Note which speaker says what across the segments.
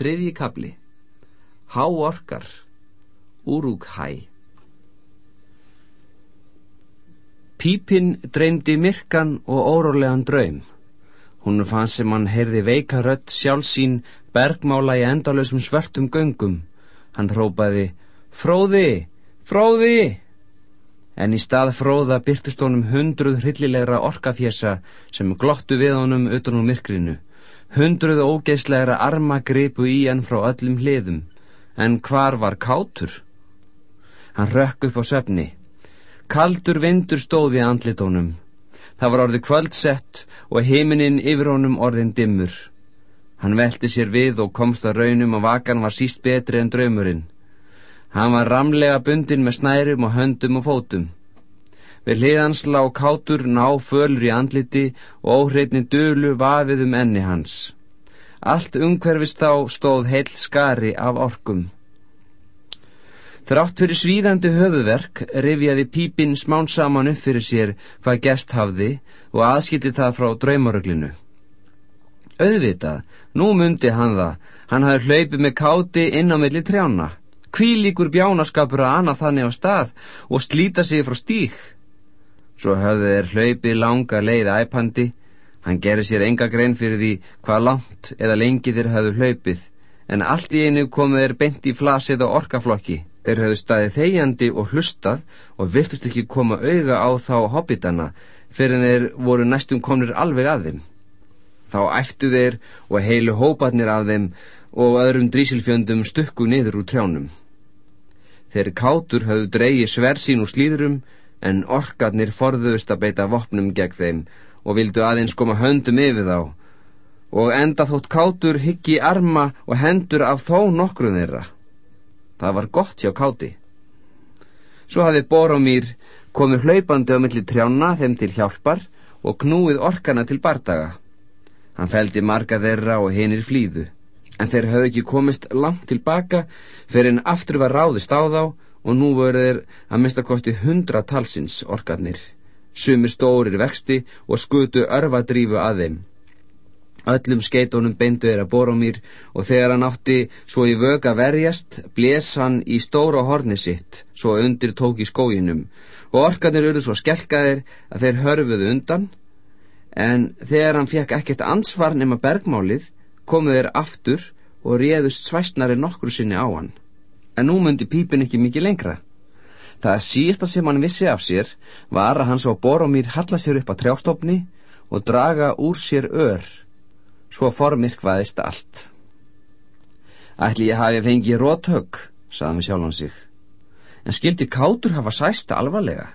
Speaker 1: Þriðji kabli Háorkar Úrúkhæ Pípinn dreymdi myrkan og órólegan draum. Hún fann sem hann heyrði veika rött sjálfsín bergmála í endalösum svörtum göngum. Hann hrópaði Fróði! Fróði! En í stað fróða byrtist honum hundruð hryllilegra orkafjessa sem glottu við honum utan úr myrkrinu. Hundruð ógeðslegra arma gripu í hann frá öllum hliðum. En hvar var kátur? Hann rökk upp á söfni. Kaldur vindur stóði andlitónum. Það var orðið kvöldsett og heiminin yfir honum orðin dimmur. Hann velti sér við og komst að raunum og vakan var síst betri en draumurinn. Hann var ramlega bundin með snærum og höndum og fótum. Við hliðans lá kátur ná fölur í andliti og óhreitni dölu vafið um enni hans. Allt umhverfist þá stóð heil skari af orkum. Þrátt fyrir svíðandi höfuverk rifjaði pípinn smán saman upp fyrir sér hvað gest hafði og aðskildi það frá draumaröglinu. Auðvitað, nú myndi hann það, hann hafði hlaupið með káti inn á milli trjána. Kvílíkur bjánaskapur að annað þannig á stað og slíta sig frá stík. Svo höfðu þeir hlaupið langa leið æpandi. Hann gerði sér enga grein fyrir því hvað langt eða lengi þeir höfðu hlaupið, en allt í einu komu þeir bent í flasið og orkaflokki. Þeir höfðu staðið þegjandi og hlustað og virtust ekki koma auga á þá hobbitana fyrir þeir voru næstum komnir alveg að þeim. Þá æftu þeir og heilu hópatnir af þeim og öðrum drísilfjöndum stukku niður úr trjánum. Þeir kátur höfðu dreigi sver sín úr slíðurum en orkarnir forðuðust að beita vopnum gegn þeim og vildu aðeins koma höndum yfir þá og enda þótt kátur hyggi arma og hendur af þó nokkrum þeirra. Það var gott hjá káti. Svo hafði Boromír komið hlaupandi á milli trjána þeim til hjálpar og knúið orkana til bardaga. Hann feldi marga þeirra og hinir flýðu, en þeir höfðu ekki komist langt tilbaka fyrir en aftur var ráðist á þá og nú voru þeir að mista kosti hundra talsins orkarnir, sumir stórir vexti og skutu örfadrífu að þeim. Öllum skeitónum beindu þeir að Boromír og þegar hann átti svo í vög að verjast, bles hann í stóra horni sitt, svo undir tók í skóginum. Og orkarnir eru svo skelkaðir að þeir hörfuðu undan, en þegar hann fekk ekkert ansvar nema bergmálið, komuð þeir aftur og réðust svæstnari nokkru sinni á hann en nú myndi pípin ekki mikið lengra. Það sísta sem hann vissi af sér var að hann svo Boromír halla sér upp á trjástofni og draga úr sér ör, svo formirkvaðist allt. Ætli ég hafi fengið róthögg, saði mig sjálfan sig, en skildi kátur hafa sæsta alvarlega.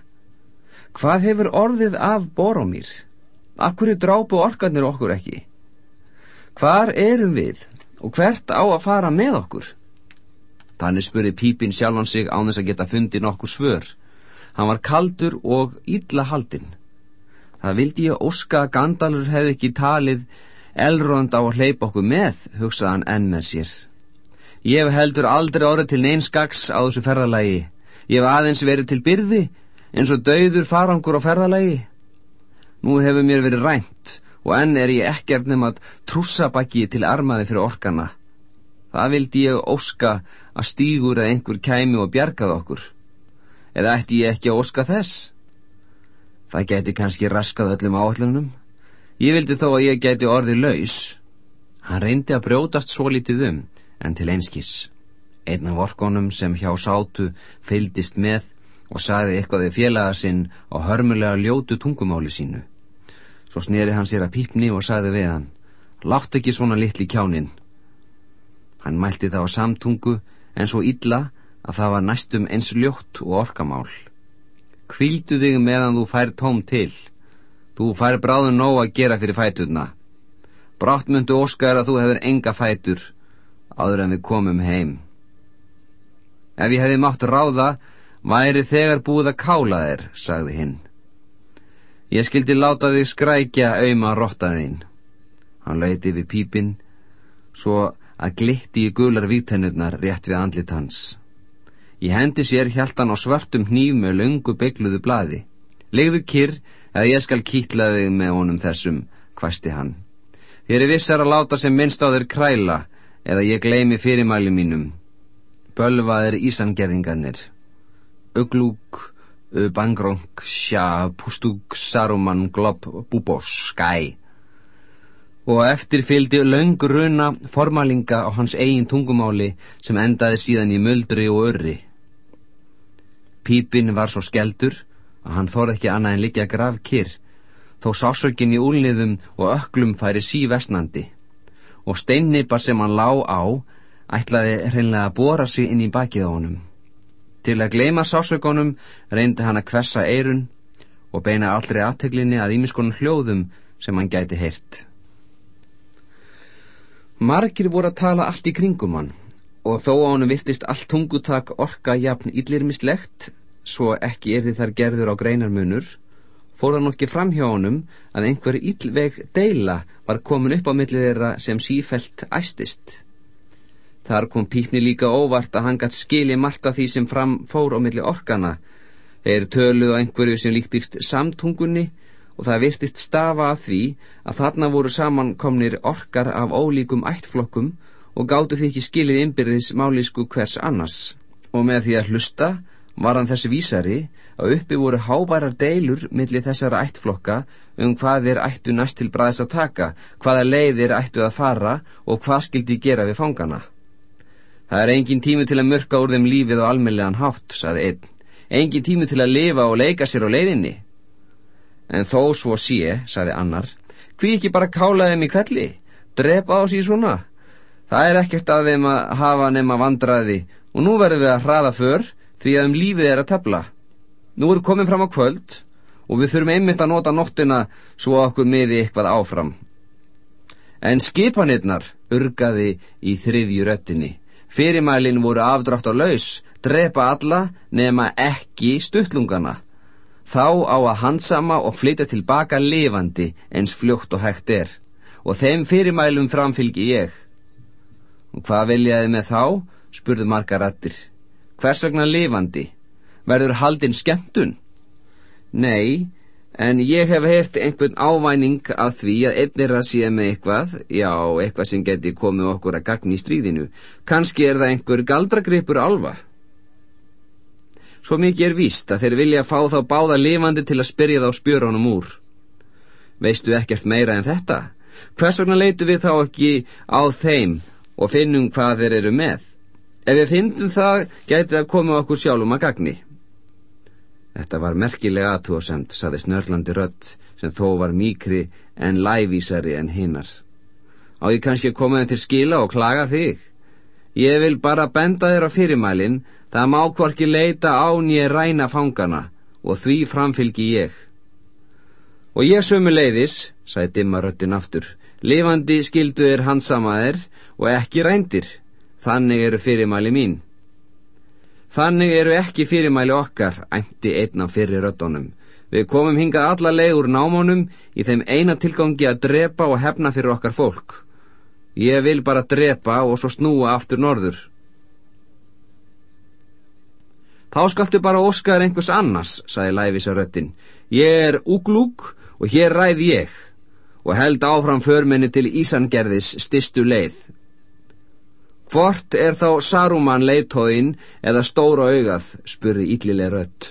Speaker 1: Hvað hefur orðið af Boromír? Akkur er drápu orkarnir okkur ekki? Hvar erum við og hvert á að fara með okkur? Þannig spurði Pípin sjálfan sig án þess að geta fundið nokkur svör. Hann var kaldur og illa haldinn. Það vildi ég óska að Gandalfur hefði ekki talið elrond á að hleypa okkur með, hugsaði hann enn með sér. Ég hef heldur aldrei orðið til neinskags á þessu ferðalagi. Ég hef aðeins verið til byrði, eins og dauður farangur á ferðalagi. Nú hefur mér verið rænt og enn er ég ekkert nefn að trúsa bakki til armaði fyrir orkana. Það vildi ég óska að stígur að einhver kæmi og bjargað okkur. Eða ætti ég ekki að óska þess? Það geti kannski raskað öllum áallunum. Ég vildi þó að ég geti orðið laus. Hann reyndi að brjótast svo litið um, en til einskis. Einn af orkonum sem hjá sátu fylgdist með og sagði eitthvað við félagar sinn á hörmulega ljótu tungumáli sínu. Svo sneri hann sér að pípni og sagði við hann, látt ekki svona litli kjáninn. Hann mælti það á samtungu en svo illa að það var næstum eins ljótt og orkamál. Kvíldu þig meðan þú fær tóm til. Þú fær bráðun nóg að gera fyrir fæturna. Brátt myndu óskar að þú hefur enga fætur áður en við komum heim. Ef ég hefði mátt ráða, væri þegar búið að kála þér, sagði hinn. Ég skildi láta þig skrækja auðma rottaðinn. Hann leiti við pípinn, svo að glitti í gular vítennurnar rétt við andlit hans. Í hendi sér hjælt hann á svartum hníf með lungu beigluðu blaði. Legðu kyrr að ég skal kýtla þig með honum þessum, hvæsti hann. Þér er vissar að láta sem minnst á þér kræla, eða ég gleymi fyrirmæli mínum. Bölvaðir Ísangerðingarnir. Uglúk, Bangrong, Sja, Pústúk, Saruman, Glob, Búbos, Skæ. Og eftir fylgdi laungur runa formalinga á hans eigin tungumáli sem endaði síðan í muldri og örri. Pípin var svo skeldur að hann þór ekki annað en liggja graf kyrr, þó sásökin í úlniðum og öklum færi sívestnandi og steinnipa sem hann lá á ætlaði hreinlega að bóra sig inn í bakið á honum. Til að gleima sásökunum reyndi hann að kvessa eirun og beina allri aðteglinni að ímiskonum hljóðum sem hann gæti heyrt. Margir voru að tala allt í kringum hann og þó á hann virtist allt tungutak orka jafn illirmislegt svo ekki er þið þar gerður á greinarmunur fór það nokkið fram hjá honum að einhver illveg deila var komin upp á millið þeirra sem sífelt æstist. Þar kom pípni líka óvart að hann gætt skili margt af því sem fram fór á milli orkana. Þeir töluð á einhverju sem líktist samtungunni og það virtist stafa að því að þarna voru samankomnir orkar af ólíkum ættflokkum og gáttu því ekki skilið innbyrðis málisku hvers annars. Og með því að hlusta var hann þessi vísari að uppi voru hábærar deilur millir þessara ættflokka um hvað þeir ættu næst til bræðis að taka, hvaða leið þeir ættu að fara og hvað skildi gera við fangana. Það er engin tími til að mörka úr þeim lífið og almeinlegan hátt, saði einn. Engin tími til að lifa og leika sér á leiðinni. En þó svo sé, saði annar, hví ekki bara kála þeim í kvelli? Drepa á sí svona? Það er ekkert að þeim að hafa nema vandraði og nú verðum við að hraða för því að um lífið er að tefla. Nú erum komin fram á kvöld og við þurfum einmitt að nota nóttina svo okkur miði eitthvað áfram. En skipanirnar urgaði í þriðju röttinni. Fyrirmælin voru afdrátt á laus, drepa alla nema ekki stuttlungana. Þá á að hansama og flytja tilbaka lifandi eins fljótt og hægt er. Og þeim fyrirmælum framfylgi ég. Og hvað viljaði með þá? spurðu marga rættir. Hvers vegna lifandi? Verður haldinn skemmtun? Nei, En ég hef heyrt einhvern ávæning af því að einnir að sé með eitthvað, já, eitthvað sem geti komið okkur að gagni í stríðinu. Kanski er það einhver galdragripur alfa. Svo mikið er víst að þeir vilja fá þá báða lifandi til að spyrja þá spjörunum úr. Veistu ekkert meira en þetta? Hvers vegna leitu við þá ekki á þeim og finnum hvað þeir eru með? Ef við finnum það, geti það komið okkur sjálfum að gagni. Þetta var merkilega aðtúasemt, saði snörlandi rött, sem þó var mýkri en lævísari en hinnar. Á ég kannski að koma þeim til skila og klaga þig? Ég vil bara benda þér á fyrirmælin, það má hvorki leita á nýja ræna fangana og því framfylgi ég. Og ég sömu leiðis, sagði dimma röttin aftur, lifandi skildu er hansamaðir og ekki rændir, þannig eru fyrirmæli mín. Þannig eru ekki fyrirmæli okkar, æmti einn af fyrir röddónum. Við komum hingað alla leið úr námónum í þeim eina tilgangi að drepa og hefna fyrir okkar fólk. Ég vil bara drepa og svo snúa aftur norður. Þá skaltu bara óskaður einhvers annars, sagði Læfisa röttin. Ég er úglúk og hér ræð ég og held áfram förmenni til Ísangerðis stistu leið. Hvort er þá Saruman leitóðinn eða stóra augað, spurði yllileg rött.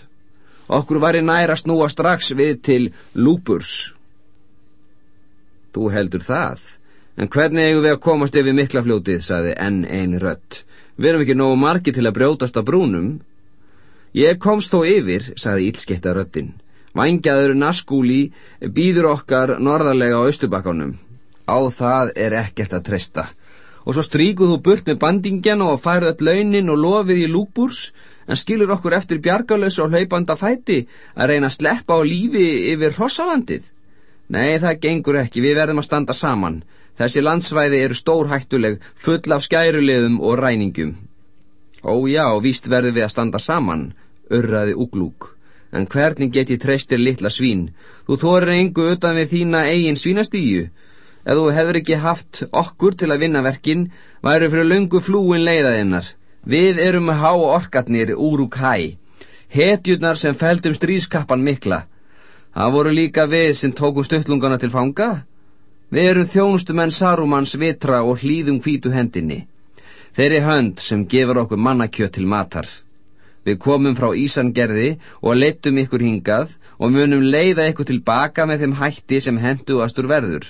Speaker 1: Okkur var í næra snúa strax við til Lúburs. Þú heldur það, en hvernig eigum við að komast yfir miklafljótið, saði enn einn rött. Við erum ekki nógu margi til að brjótast að brúnum. Ég komst þó yfir, saði ílskeitta röttin. Vangjaður naskúli býður okkar norðarlega á Östubakkanum. Á það er ekkert að treysta og svo stríkuð þú burt með bandingjana og færð öll launin og lofið í lúbúrs en skilur okkur eftir bjargalös og hlaupanda fæti að reyna að sleppa á lífi yfir Hrossalandið. Nei, það gengur ekki, við verðum að standa saman. Þessi landsvæði eru stórhættuleg, full af skærulegum og ræningum. Ó já, víst verðum við að standa saman, örraði uglúk. En hvernig get ég treystir litla svín? Þú þorir engu utan við þína eigin svínastíju Ef þú hefur ekki haft okkur til að vinna verkin, væru fyrir lungu flúin leiðaðinnar. Við erum há orkatnir úr úr kæ, hetjurnar sem feldum strískappan mikla. Það voru líka við sem tókum stuttlungana til fanga. Við erum þjónustumenn Sarumans vitra og hlýðum hvítu hendinni. Þeirri hönd sem gefur okkur mannakjött til matar. Við komum frá Ísangerði og leittum ykkur hingað og munum leiða ykkur tilbaka með þeim hætti sem henduastur verður.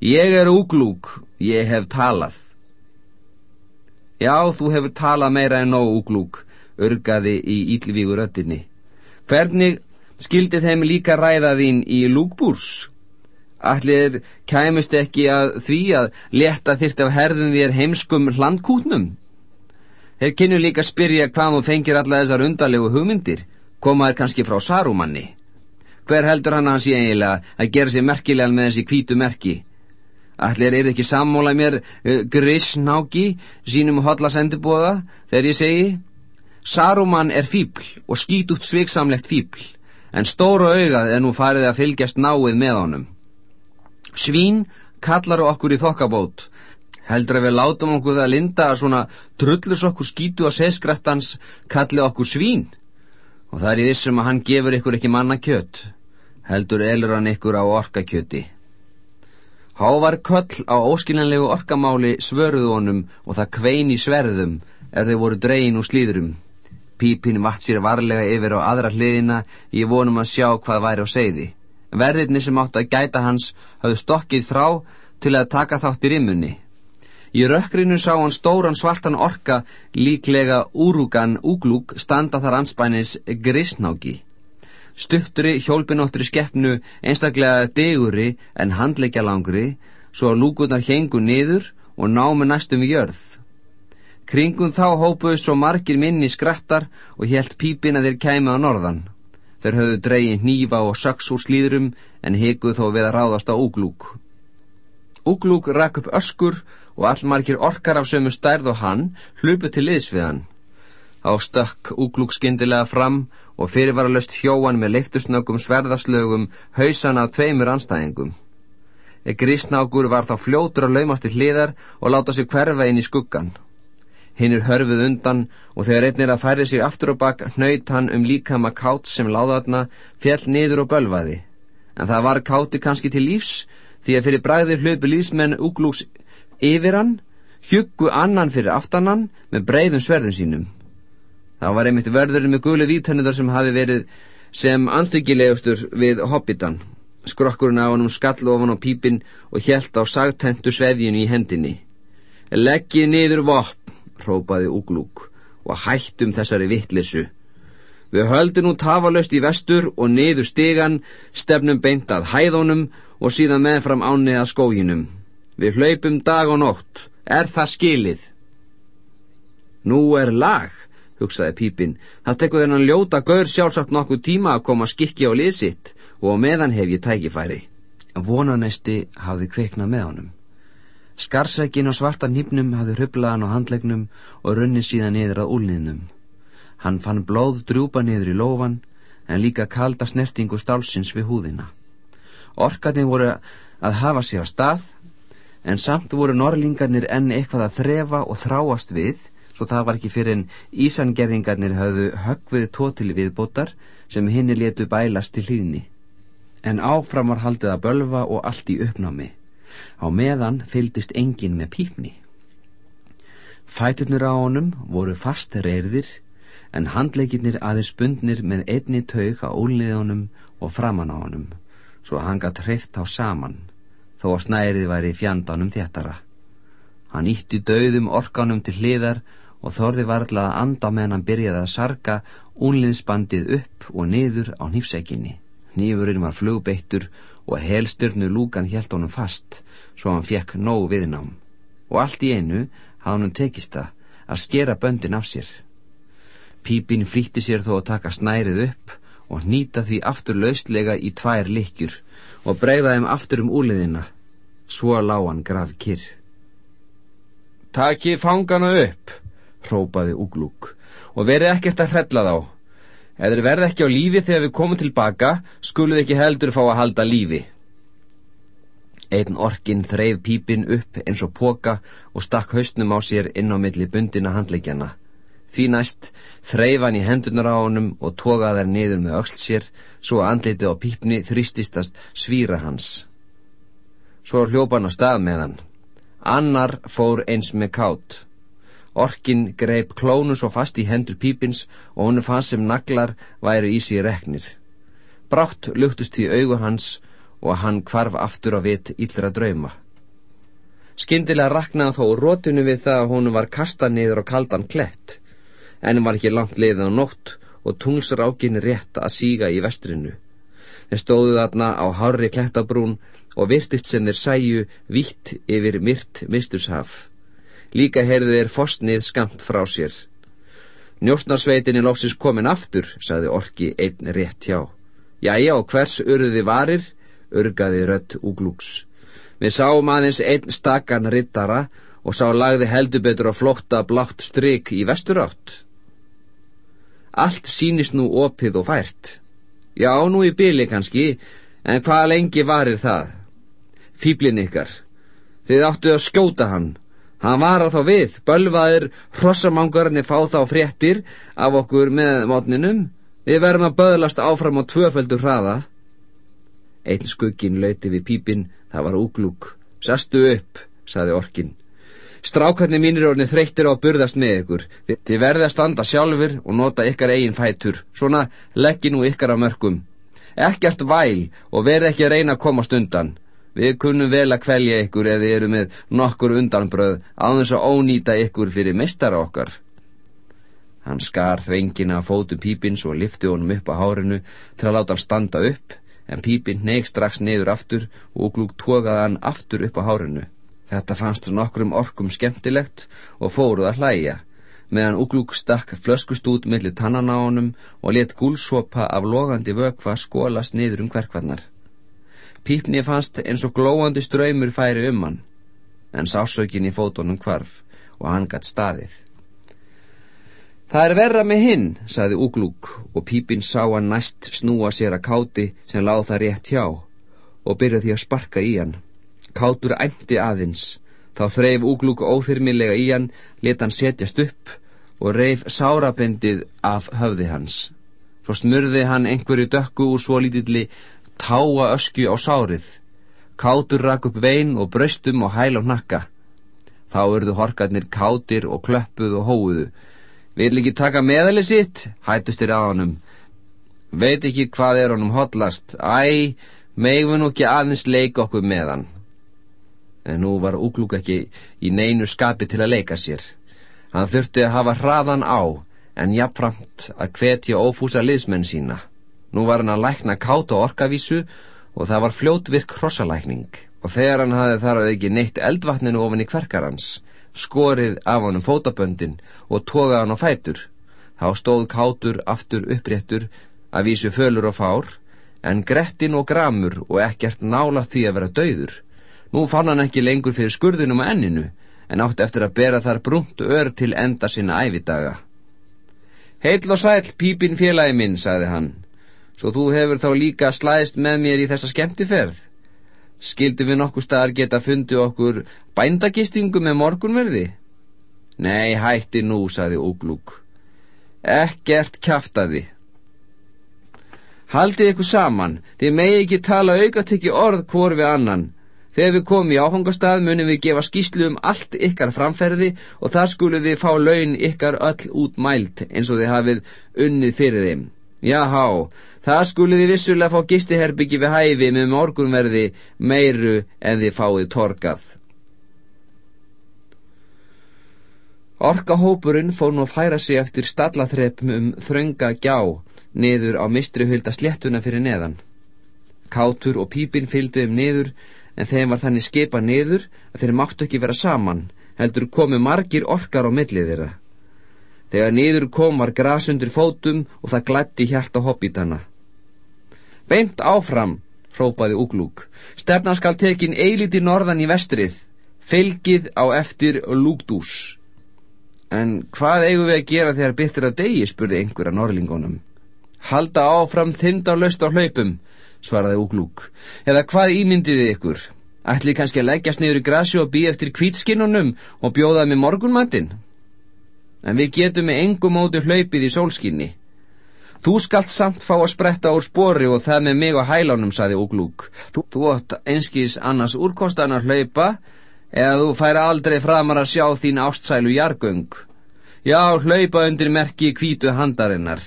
Speaker 1: Ég er úglúk, ég hef talað. Já, þú hefur talað meira en nóg úglúk, örgaði í ílvígu röttinni. Hvernig skildi þeim líka ræða þín í lúkbúrs? Allir kæmust ekki að því að leta þyrt af herðum þér heimskum hlandkútnum. Þeir kynnu líka spyrja hvað þú fengir alla þessar undarlegu hugmyndir. Komaður kannski frá Sarumanni. Hver heldur hann hans í eiginlega að gera sér merkilegan með þessi kvítu merki? Allir er ekki sammólað mér uh, grisnáki sínum hodla sendibóða þegar ég segi Saruman er fíbl og skít út sviksamlegt fíbl en stóru augað er nú farið að fylgjast náið með honum. Svín kallar okkur í þokkabót. Heldur að við látum okkur það að linda að svona trullus okkur skítu að seskrættans kalli okkur svín. Og það er í þessum að hann gefur ykkur ekki manna kjött. Heldur elur hann ykkur á orkakjötti. Hávar köll á óskiljanlegu orkamáli svöruðu honum og það kvein í sverðum er þau voru dregin úr slíðurum. Pípin vatt sér varlega yfir á aðra hliðina í vonum að sjá hvað væri á segði. Verðirni sem áttu að gæta hans hafðu stokkið frá til að taka þátt í rimmunni. Í rökkrinu sá hann stóran svartan orka líklega úrúgan úglúk standa þar anspænis grisnáki. Stutturi hjólpinóttri skeppnu einstaklega deguri en handleikja langri svo að lúkurnar hengu niður og námu næstum við jörð. Kringum þá hópuðu svo margir minni skrattar og helt pípin að þeir kæmi á norðan. Þeir höfðu dreygin hnífa og söks úr slíðrum en hekuð þó við að ráðast á úglúk. Úglúk rakk upp öskur og allmarkir orkar af sömu stærð og hann hlupu til liðs við hann. Á stökk úglúk skindilega fram og fyrirvaralöst hjóan með leiftusnöggum sverðaslögum hausan af tveimur anstæðingum. Grísnákur var þá fljótur að laumast til hliðar og láta sig hverfa inn í skuggan. Hinn er hörfuð undan og þegar einn er að færi sig aftur og bakk hnaut hann um líkama kátt sem láðaðna fjall niður og bölvaði. En það var kátti kannski til lífs því að fyrir bræðir hlöpu lífsmenn úglúks yfir hann, hjuggu annan fyrir aftannan með breyðum sverðum sínum. Það var einmitt verðurinn með gulu vítennuðar sem hafi verið sem anstíkilegustur við hobbitan. Skrokkurinn á hann um skall ofan á pípin og hjælt á sagtentu sveðjunu í hendinni. Leggið niður vopp hrópaði úglúk og hættum þessari vittlissu. Við höldum nú tafalöst í vestur og niður stegan, stefnum beint að hæðunum og síðan meðfram ánið að skóginum. Við hlaupum dag og nótt. Er það skilið? Nú er lag, hugsaði Pípin. Það tekur þennan ljóta gaur sjálfsagt nokkuð tíma að koma skikki á liðsitt og meðan hef ég tækifæri. Vonanesti hafði kveiknað með honum. Skarsækin á svarta nýpnum hafði hrublaðan á handlegnum og runni síðan niður að úlniðnum. Hann fann blóð drjúpa niður í lófan en líka kalda snertingu stálsins við húðina. Orkarnir voru að hafa sig á stað en samt voru norlingarnir enn eitthvað að þrefa og þráast við svo það var ekki fyrir en ísangerðingarnir hafðu höggvið tótili viðbótar sem hinni letu bælast til hlýðni. En áfram var haldið að bölva og allt í uppnámi. Á meðan fyldist engin með pípni. Fæturnir á honum voru fast reyrðir en handleikinnir aðeins bundnir með einni taug á úlniðunum og framann á honum svo hann gatt hreift á saman þó að snærið væri fjandanum þjættara. Hann ítti döðum orkanum til hliðar og þorði varðla að anda meðan hann byrjaði að sarga únliðsbandið upp og niður á nýfseginni. Nýfurinn var flugbeittur og helstyrnu lúkan hjælt honum fast svo hann fekk nóg viðnám og allt í einu hafði hann tekist það að skera böndin af sér. Pípin flýtti sér þó að taka snærið upp og nýta því aftur laustlega í tvær likjur og bregða þeim aftur um úliðina. Svo lág hann graf kyrr. Takki fangana upp, hrópaði úglúk, og verið ekkert að hrella þá. Ef þeir verða ekki á lífi þegar við komum tilbaka, skuluð ekki heldur fá að halda lífi. Einn orkin þreif pípin upp eins og póka og stakk haustnum á sér inn á milli bundina handleikjana. Því næst þreif hann í hendunar á honum og tókaði þær niður með öll sér svo andlitið á pípni þrýstistast svíra hans. Svo hljópa hann á stað með hann. Annar fór eins með kátt. Orkin greip klónu svo fast í hendur pípins og honu fannst sem naglar væri í sig reknir. Brátt luktust í augu hans og hann kvarf aftur á vit íllra drauma. Skyndilega raknaði þó rótunum við það að honu var kastað niður á kaldan klett, en var ekki langt leiðan á nótt og tungsrákin rétt að síga í vestrinu. Þeir stóðu þarna á hári klettabrún og virtist sem þeir sæju vitt yfir myrt misturshaf. Líka heyrðu þeir fostnið skamt frá sér. Njóstnarsveitinni lóksins komin aftur, saði Orki einn rétt hjá. Jæja, og hvers urðuði varir? urgaði rött úglúks. Við sáum aðeins einn stakan rittara og sá lagði heldur betur á flótta blátt stryk í vesturátt. Allt sínist nú opið og fært. Já, nú í byli kannski, en hvað lengi varir það? Fýblin ykkar. Þið áttu að skjóta hann. Hann var á þá við, bölvaðir, hrossamangarnir fá þá fréttir af okkur með mótninum. Við verðum að böðlast áfram á tvöföldu hraða. Einn skuggin lauti við pípin, það var úglúk. Sastu upp, saði orkin. Strákarnir mínir er orðin þreyttir á að burðast með ykkur. Þið verði að standa sjálfur og nota ykkar eigin fætur. Svona leggji nú ykkar af mörgum. Ekkert væl og verði ekki að reyna að komast undan. Við kunnum vel að kvelja ykkur eða þið eru með nokkur undanbröð á þess að ónýta ykkur fyrir mistara okkar. Hann skar þvengina að fótu pípins og lifti honum upp á hárinu til að láta hann standa upp en pípinn neig strax niður aftur og glúg tókaði hann aftur upp á hárinu. Þetta fannst nokkrum orkum skemmtilegt og fóruð að hlæja, meðan Uglúk stakk flöskust út millir tannan á honum og let gúlsopa af logandi vökva skólast niður um hverkvarnar. Pípni fannst eins og glóandi ströymur færi um hann, en sásaukin í fótonum kvarf og hann gatt staðið. Það er verra með hinn, saði Uglúk og pípinn sá hann næst snúa sér að káti sem láð það rétt hjá og byrjaði að sparka í hann. Kátur æmti aðins, þá þreif Uglúk óþyrmilega í hann, let hann setjast upp og reif sárabendið af höfði hans. Svo smurði hann einhverju dökku úr svo lítilli táa öskju á sárið. Kátur rak upp vein og bröstum og hæl á nakka. Þá urðu horkarnir kátir og klöppuð og hóuðu Vil ekki taka meðali sitt? Hættustir á honum. Veit ekki hvað er honum hotlast. Æ, við nú ekki aðeins leika okkur með hann. En nú var úglúk ekki í neinu skapi til að leika sér. Hann þurfti að hafa hraðan á, en jafnframt að hvetja ófúsa liðsmenn sína. Nú var hann að lækna káta orkavísu og það var fljótvirk hrossalækning. Og þegar hann hafði þar að ekki neitt eldvatninu ofin í kverkarans, skorið af honum fótaböndin og tógað hann á fætur. Þá stóð kátur aftur uppréttur að vísu fölur og fár, en grettin og gramur og ekkert nála því að vera dauður. Nú fann hann ekki lengur fyrir skurðinum að enninu, en átti eftir að bera þar brunt ör til enda sinna ævidaga. Heil og sæl, pípin félagi minn, sagði hann, svo þú hefur þá líka slæðist með mér í þessa skemmtiferð. Skildi við nokkuð staðar geta fundið okkur bændagistingu með morgunverði? Nei, hætti nú, saði Úglúk. Ekkert kæftaði. Haldið ykkur saman, þið megi ekki tala aukat ekki orð hvor við annan. Þegar við komum í áfangastað munum við gefa skýslu um allt ykkar framferði og þar skulum við fá laun ykkar öll út mælt eins og þið hafið unnið fyrir þeim. Jáhá, það skulið þið vissulega fá gistiherbyggi við hæfi með morgunverði meiru en þið fáið torkað. Orkahópurinn fór nú að færa sig eftir stallaþreppum um þrönga gjá niður á mistrihulda sléttuna fyrir neðan. Kátur og pípin fylgdu um niður en þeim var þannig skipa niður að þeir máttu ekki vera saman heldur komu margir orkar á millið þeirra. Þegar niður kom var gras undir fótum og það glætti hjarta hobbítana. Beint áfram, hrópaði Uglúk. Stefnan skal tekin eiliti norðan í vestrið. Fylgið á eftir Lúgdús. En hvað eigum við að gera þegar byttir að degi, spurði einhverja norlingunum. Halda áfram þindarlaust á hlaupum, svaraði Uglúk. Eða hvað ímyndiði ykkur? Ætli kannski að leggjast niður í grasi og býja eftir kvítskinnunum og bjóða með morgunmandin? en við getum með engum móti hlaupið í sólskinni. Þú skalt samt fá að spretta úr spori og það með mig á hælánum, saði Uglúk. Þú, þú átt einskís annars úrkostan að hlaupa eða þú fær aldrei framar að sjá þín ástsælu jargöng. Já, hlaupa undir merki kvítu handarinnar.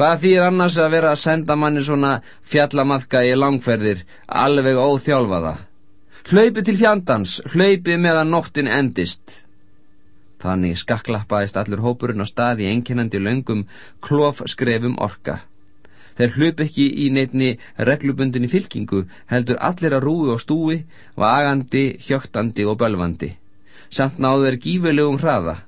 Speaker 1: Hvað þýr annars að vera að senda manni svona fjallamaðka í langferðir, alveg óþjálfaða? Hlaupi til fjandans, hlaupi meðan nóttin endist. Þannig skakklappaðist allur hópurinn á stað í enginandi löngum klófskrefum orka. Þeir hlup ekki í neitni reglubundinni fylkingu, heldur allir að rúi og stúi, vagandi, hjöktandi og bölvandi. Samt náðu þeir gífulegum hraða.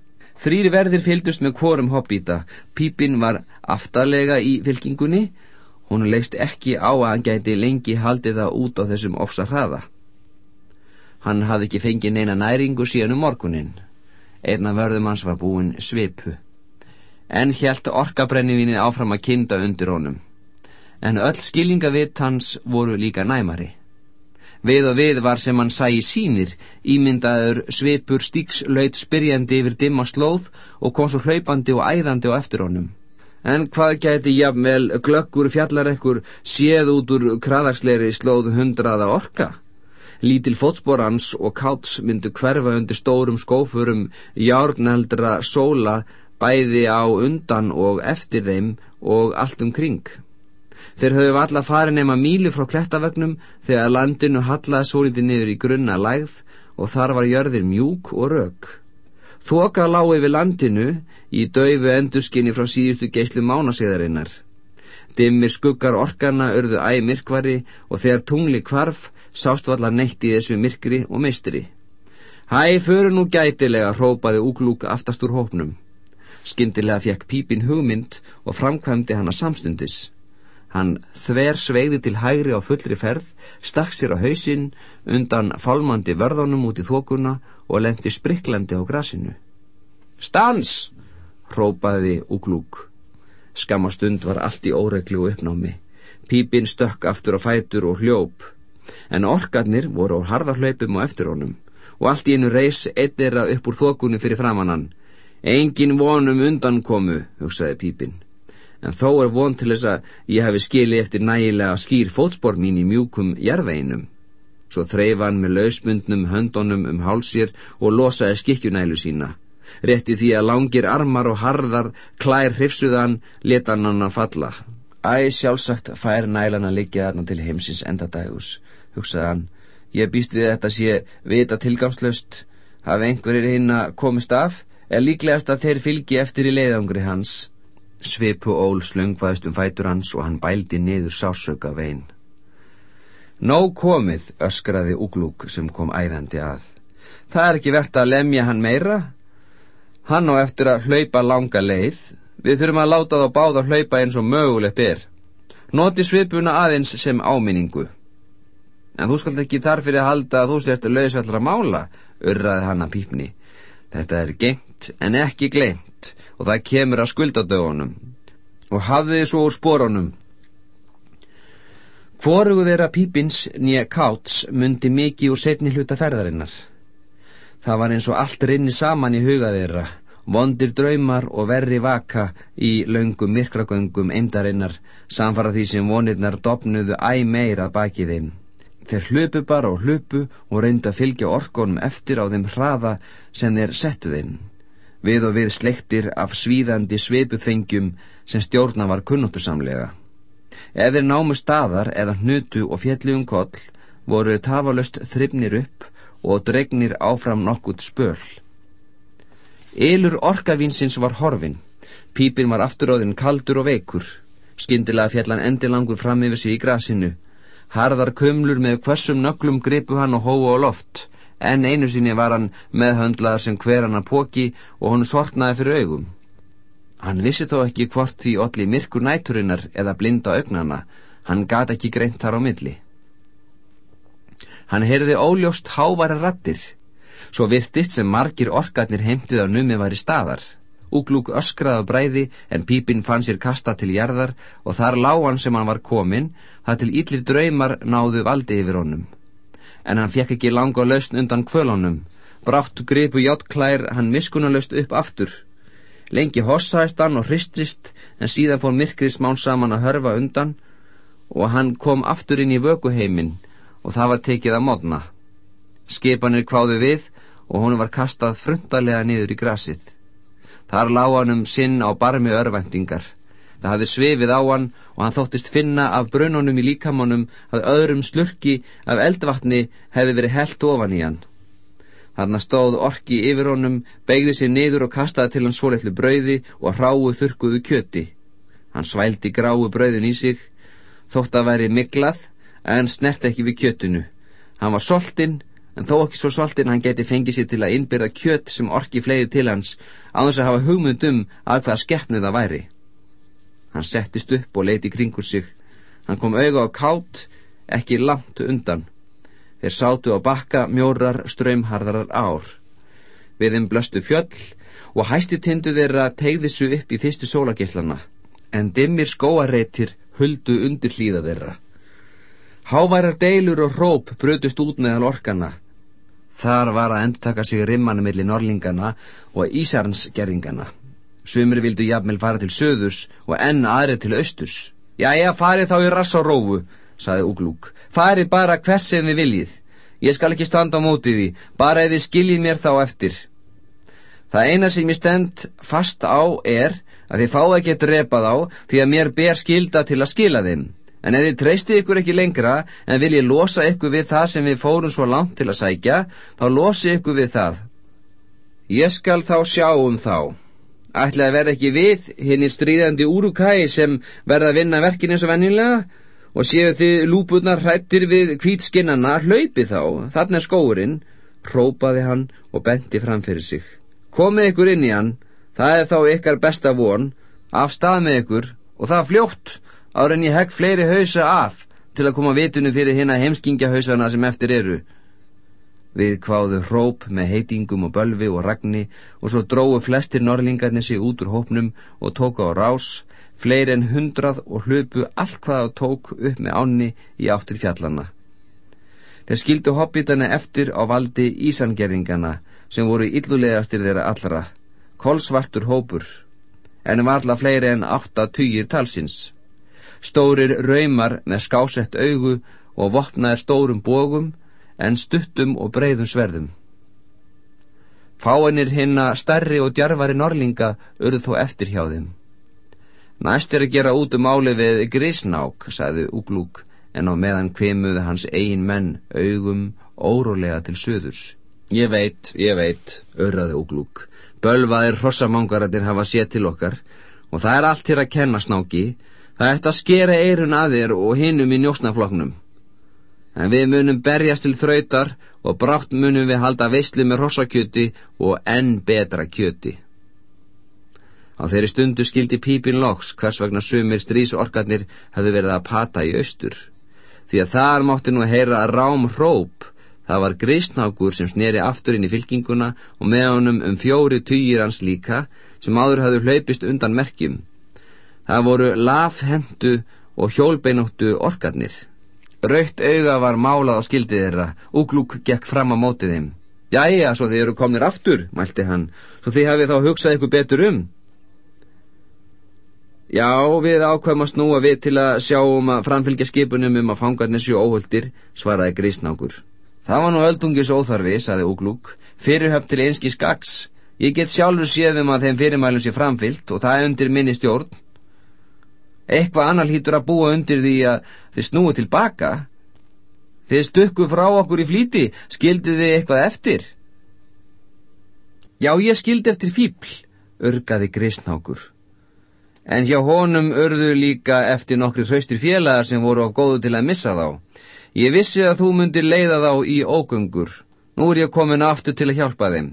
Speaker 1: Þrýri verðir fylgdust með kvorum hobbíta. Pípin var aftalega í fylkingunni. Hún leist ekki á að hann gæti lengi haldið það út á þessum ofsa hraða. Hann hafði ekki fengið neina næringu síðan um morgunin. Einna vörðum hans var búin svipu. En hjælt orkabrennivínin áfram að kinda undir honum. En öll skilningavitt hans voru líka næmari. Við og við var sem hann sæi sínir, ímyndaður svipur stíks laut spyrjandi yfir dimma slóð og kom svo hlaupandi og æðandi á eftir honum. En hvað gæti jafnvel glöggur fjallarekkur séð út úr kraðagsleiri slóð hundraða orka? Lítil fótsporans og káts myndu hverfa undir stórum skófurum járneldra sóla bæði á undan og eftir þeim og allt um kring. Þeir höfðu alla farið nema mílu frá klettavögnum þegar landinu hallaði sólítið niður í grunna lægð og þar var jörðir mjúk og rauk. Þoka lág yfir landinu í daufu endurskinni frá síðustu geyslu mánasíðarinnar. Dimmir skuggar orkana örðu æg myrkvari og þegar tungli kvarf sást vallar neitt í þessu myrkri og meistri. Hæ, fyrir nú gætilega, hrópaði úglúk aftast úr hópnum. Skyndilega fekk pípin hugmynd og framkvæmdi hana samstundis. Hann þver sveiði til hægri á fullri ferð, stakk sér á hausinn undan fálmandi vörðunum út í þokuna og lendi spriklandi á grasinu. Stans! hrópaði úglúk. Skamastund var allt í óreglu og uppnámi. Pípin stökk aftur á fætur og hljóp. En orkarnir voru á harðarhlaupum og eftir honum. Og allt í einu reys einnera upp úr þokunni fyrir framannan. Engin vonum undankomu, hugsaði Pípin. En þó er von til þess að ég hefi skilið eftir nægilega skýr fótspor mín í mjúkum jarðveinum. Svo þreif hann með lausmundnum höndunum um hálsir og losaði skikkjunælu sína rétti því að langir armar og harðar klær hrifsuðan letan hann að falla. Æ, sjálfsagt fær nælan að liggja þarna til heimsins enda dagus, hugsaði hann. Ég býst við þetta sé vita tilgámslaust, hafi einhverjir hinn að komist af, er líklegast að þeir fylgi eftir í leiðangri hans. Svipu ól slöngvaðist um fætur hans og hann bældi niður sásauka veginn. Nó komið, öskraði Uglúk sem kom æðandi að. Það er ekki verðt að lemja hann meira, Hann á eftir að hlaupa langa leið. Við þurfum að láta þá báða hlaupa eins og mögulegt er. Noti svipuna aðeins sem áminningu. En þú skalt ekki þarfir að halda að þú styrst löðsvællar að mála, urraði hann að pípni. Þetta er gengt en ekki glemt og það kemur að skuldadögunum. Og hafði svo úr spórunum. Hvorugu þeirra pípins nýja káts myndi mikið úr setni hluta ferðarinnar. Það var eins og allt rinni saman í huga þeirra, vondir draumar og verri vaka í laungum myrkragöngum eimdarinnar, samfara því sem vonirnar dopnuðu æg meir að baki þeim. Þeir hlupu bara og hlupu og reyndu að fylgja orkonum eftir á þeim hraða sem þeir settu þeim. Við og við slektir af svíðandi sveipuþengjum sem stjórna var kunnóttusamlega. Ef þeir námu staðar eða hnutu og fjalli um koll, voru tafalöst þryfnir upp og dregnir áfram nokkut spöl. Ylur orkavinsins var horfin, pípin var afturóðin kaldur og veikur, skindilega fjallan endilangur fram yfir sig í grasinu, harðar kumlur með hversum nöglum gripu hann og hóa á loft, en einu sinni var hann meðhöndlaðar sem hver hann að póki og hann sortnaði fyrir augum. Hann vissi þó ekki hvort því allir myrkur næturinnar eða blinda augnana, hann gata ekki greint þar á milli. Hann heyrði óljóst hávara rattir. Svo virtist sem margir orkarnir heimtið á numi var í staðar. Úglúk öskraði á bræði en pípinn fann sér kasta til jarðar og þar lágan sem hann var komin það til yllir draumar náðu valdi yfir honum. En hann fekk ekki langa lausn undan kvölunum. Brátt gripu játklær hann miskunnulegst upp aftur. Lengi hossaðist hann og hristist en síðan fór myrkrið smán saman að hörfa undan og hann kom aftur inn í vökuheimin og það var tekið að modna. Skipanir kváðu við og honum var kastað frundarlega niður í grasið. Þar lág hann um sinn á barmi örvendingar. Það hafði svefið á hann og hann þóttist finna af brununum í líkamannum að öðrum slurki af eldvatni hefði verið helt ofan í hann. Hann stóð orki yfir honum, beigði sér niður og kastaði til hann svoleitlu brauði og hráu þurkuðu kjöti. Hann svældi gráu brauðin í sig, þótt að væri miklað, en snert ekki við kjötinu. Hann var soltinn, en þó ekki svo soltinn hann geti fengið sér til að innbyrða kjött sem orki fleiði til hans, á þess að hafa hugmynd um að hvaða skeppnið það væri. Hann settist upp og leiti kringur sig. Hann kom auga á kátt, ekki langt undan. Þeir sátu á bakka mjórar ströymharðarar ár. Við þeim blöstu fjöll og hæsti tindu þeirra tegðisu upp í fyrstu sólagislana, en dimmir skóareitir huldu undir hlýða þeirra. Háværar deilur og hróp brötust út meðal orkana. Þar var að endurtaka sig rimmanum millir norlingana og ísarnsgerðingana. Sumir vildu jafnvel fara til söðurs og enn aðri til austurs. Jæja, farið þá í rass á rófu, saði Uglúk. Farið bara hvers sem þið viljið. Ég skal ekki standa á mótið því, bara eða skiljið mér þá eftir. Það eina sem ég stend fast á er að þið fáðu ekki að drepa þá því að mér ber skilda til að skila þeim. En ef þið treystið ykkur ekki lengra en viljið losa ykkur við það sem við fórum svo langt til að sækja, þá losi ykkur við það. Ég skal þá sjá um þá. Ætlaði að vera ekki við hinn í stríðandi úrukæi sem verða að vinna verkin eins og vennilega og séu þið lúpurnar hrættir við kvítskinnana hlaupi þá, þarna er skóurinn, rópaði hann og benti fram fyrir sig. Komið ykkur inn í hann, það er þá ykkar besta von, af stað með ykkur og það fljótt ára en ég hegg fleiri hausa af til að koma vitunu fyrir hinn að heimskingja hausana sem eftir eru. Við kváðu hróp með heitingum og bölvi og ragni og svo dróðu flestir norlingarnir sig út úr hópnum og tóku á rás, fleiri en hundrað og hlupu allt hvað á tók upp með ánni í áttir fjallana. Þeir skildu hobbitana eftir á valdi ísangerðingana sem voru illulegastir þeirra allra, kolsvartur hópur, en var alla fleiri en átta týjir talsins. Stórir raumar með skásett augu og vopnaðir stórum bógum en stuttum og breyðum sverðum. Fáinir hinna starri og djarfari norlinga urð þó eftir hjá þeim. Næst er að gera út um áli við grísnák, sagði Uglúk, en á meðan kvimuði hans eigin menn augum órólega til söðurs. Ég veit, ég veit, örraði Uglúk. Bölvaðir hrossamangarættir hafa séð til okkar og það er allt til að kenna snáki. Það ætti að skera eirun að þér og hinnum í njósnafloknum en við munum berjast til þrautar og brátt munum við halda veistli með rossakjöti og enn betra kjöti. Á þeirri stundu skildi pípin loks hvers vegna sumir strísorkarnir hefðu verið að pata í austur, því að þar mátti nú heyra að rám hróp, það var grísnákur sem sneri aftur inn í fylkinguna og með honum um fjóri týjir hans líka sem áður hafðu hlaupist undan merkjum. Það voru lafhendu og hjólbeinóttu orkarnir. Raukt auga var málað á skildið þeirra. Úglúk gekk fram á mótið þeim. Jæja, svo þið eru komnir aftur, mælti hann. Svo þið hafið þá hugsað ykkur betur um. Já, við ákvæmast nú að við til að sjá um að framfylgja skipunum um að fangarnir séu óhuldir, svaraði grísnákur. Það var nú öldungis óþarfi, saði Úglúk. Fyrirhöfn til einski skaks. Ég get sjálfur séðum að þeim fyrirmælum sé framfyllt og það undir minni stjórn. Eitthvað annar hýtur að búa undir því að þið snúi tilbaka. Þið stukku frá okkur í flíti, skildu þið eitthvað eftir? Já, ég skildi eftir fíbl, örgaði grisnákur. En hjá honum örðu líka eftir nokkri hraustir félagar sem voru á góðu til að missa þá. Ég vissi að þú myndir leiða þá í ógöngur. Nú er ég komin aftur til að hjálpa þeim.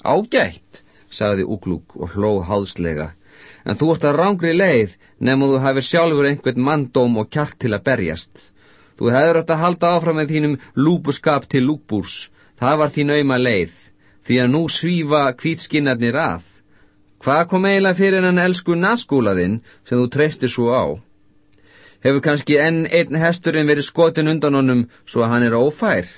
Speaker 1: Ágætt, sagði Uglúk og hló háðslega en þú ert að rángri leið nefnum þú hefur sjálfur einhvern manndóm og kjark til að berjast. Þú hefur átt að halda áfram með þínum lúbuskap til lúbúrs. Það var þín auðma leið, því að nú svífa kvítskinnarnir að. Hvað kom eiginlega fyrir hann elsku naskúlaðinn sem þú treystir svo á? Hefur kannski enn einn hesturinn verið skotin undan honum svo að hann er ófær?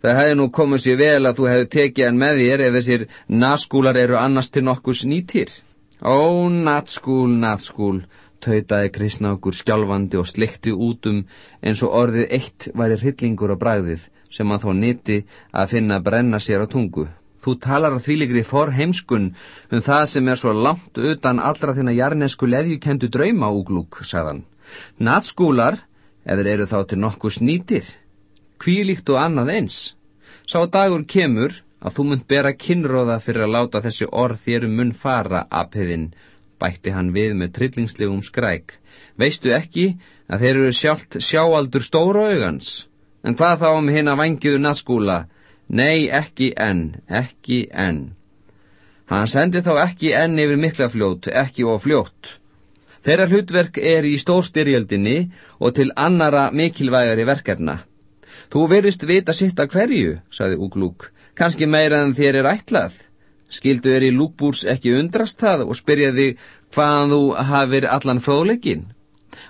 Speaker 1: Það hefði nú komið sér vel að þú hefði tekið hann með þér ef þessir naskúlar eru annars til nokkus nýtir. Ó, natskúl, natskúl, tautaði Kristnákur skjálfandi og slikti út um eins og orðið eitt væri hryllingur á bræðið sem hann þó nýtti að finna að brenna sér á tungu. Þú talar að þvíligri for heimskun um það sem er svo langt utan allra þína jarnesku leðjukendu drauma úglúk, sagðan. Natskúlar, eða eru þá til nokkuð snýtir, kvílíkt og annað eins. Sá dagur kemur að þú munt bera kinnróða fyrir að láta þessi orð þér um munn fara, apiðinn, bætti hann við með trillingslegum skræk. Veistu ekki að þeir eru sjálft sjáaldur stóra augans? En hvað þá um hinn að vangiðu naskúla? Nei, ekki enn, ekki enn. Hann sendi þá ekki enn yfir miklafljót, ekki of fljótt. Þeirra hlutverk er í stórstyrjöldinni og til annara mikilvægari verkefna. Þú verist vita sitt að hverju, saði Uglúk, kannski meira en þér er ætlað. Skildu er í lúkbúrs ekki undrast það og spyrjaði hvaðan þú hafir allan fróðleikin.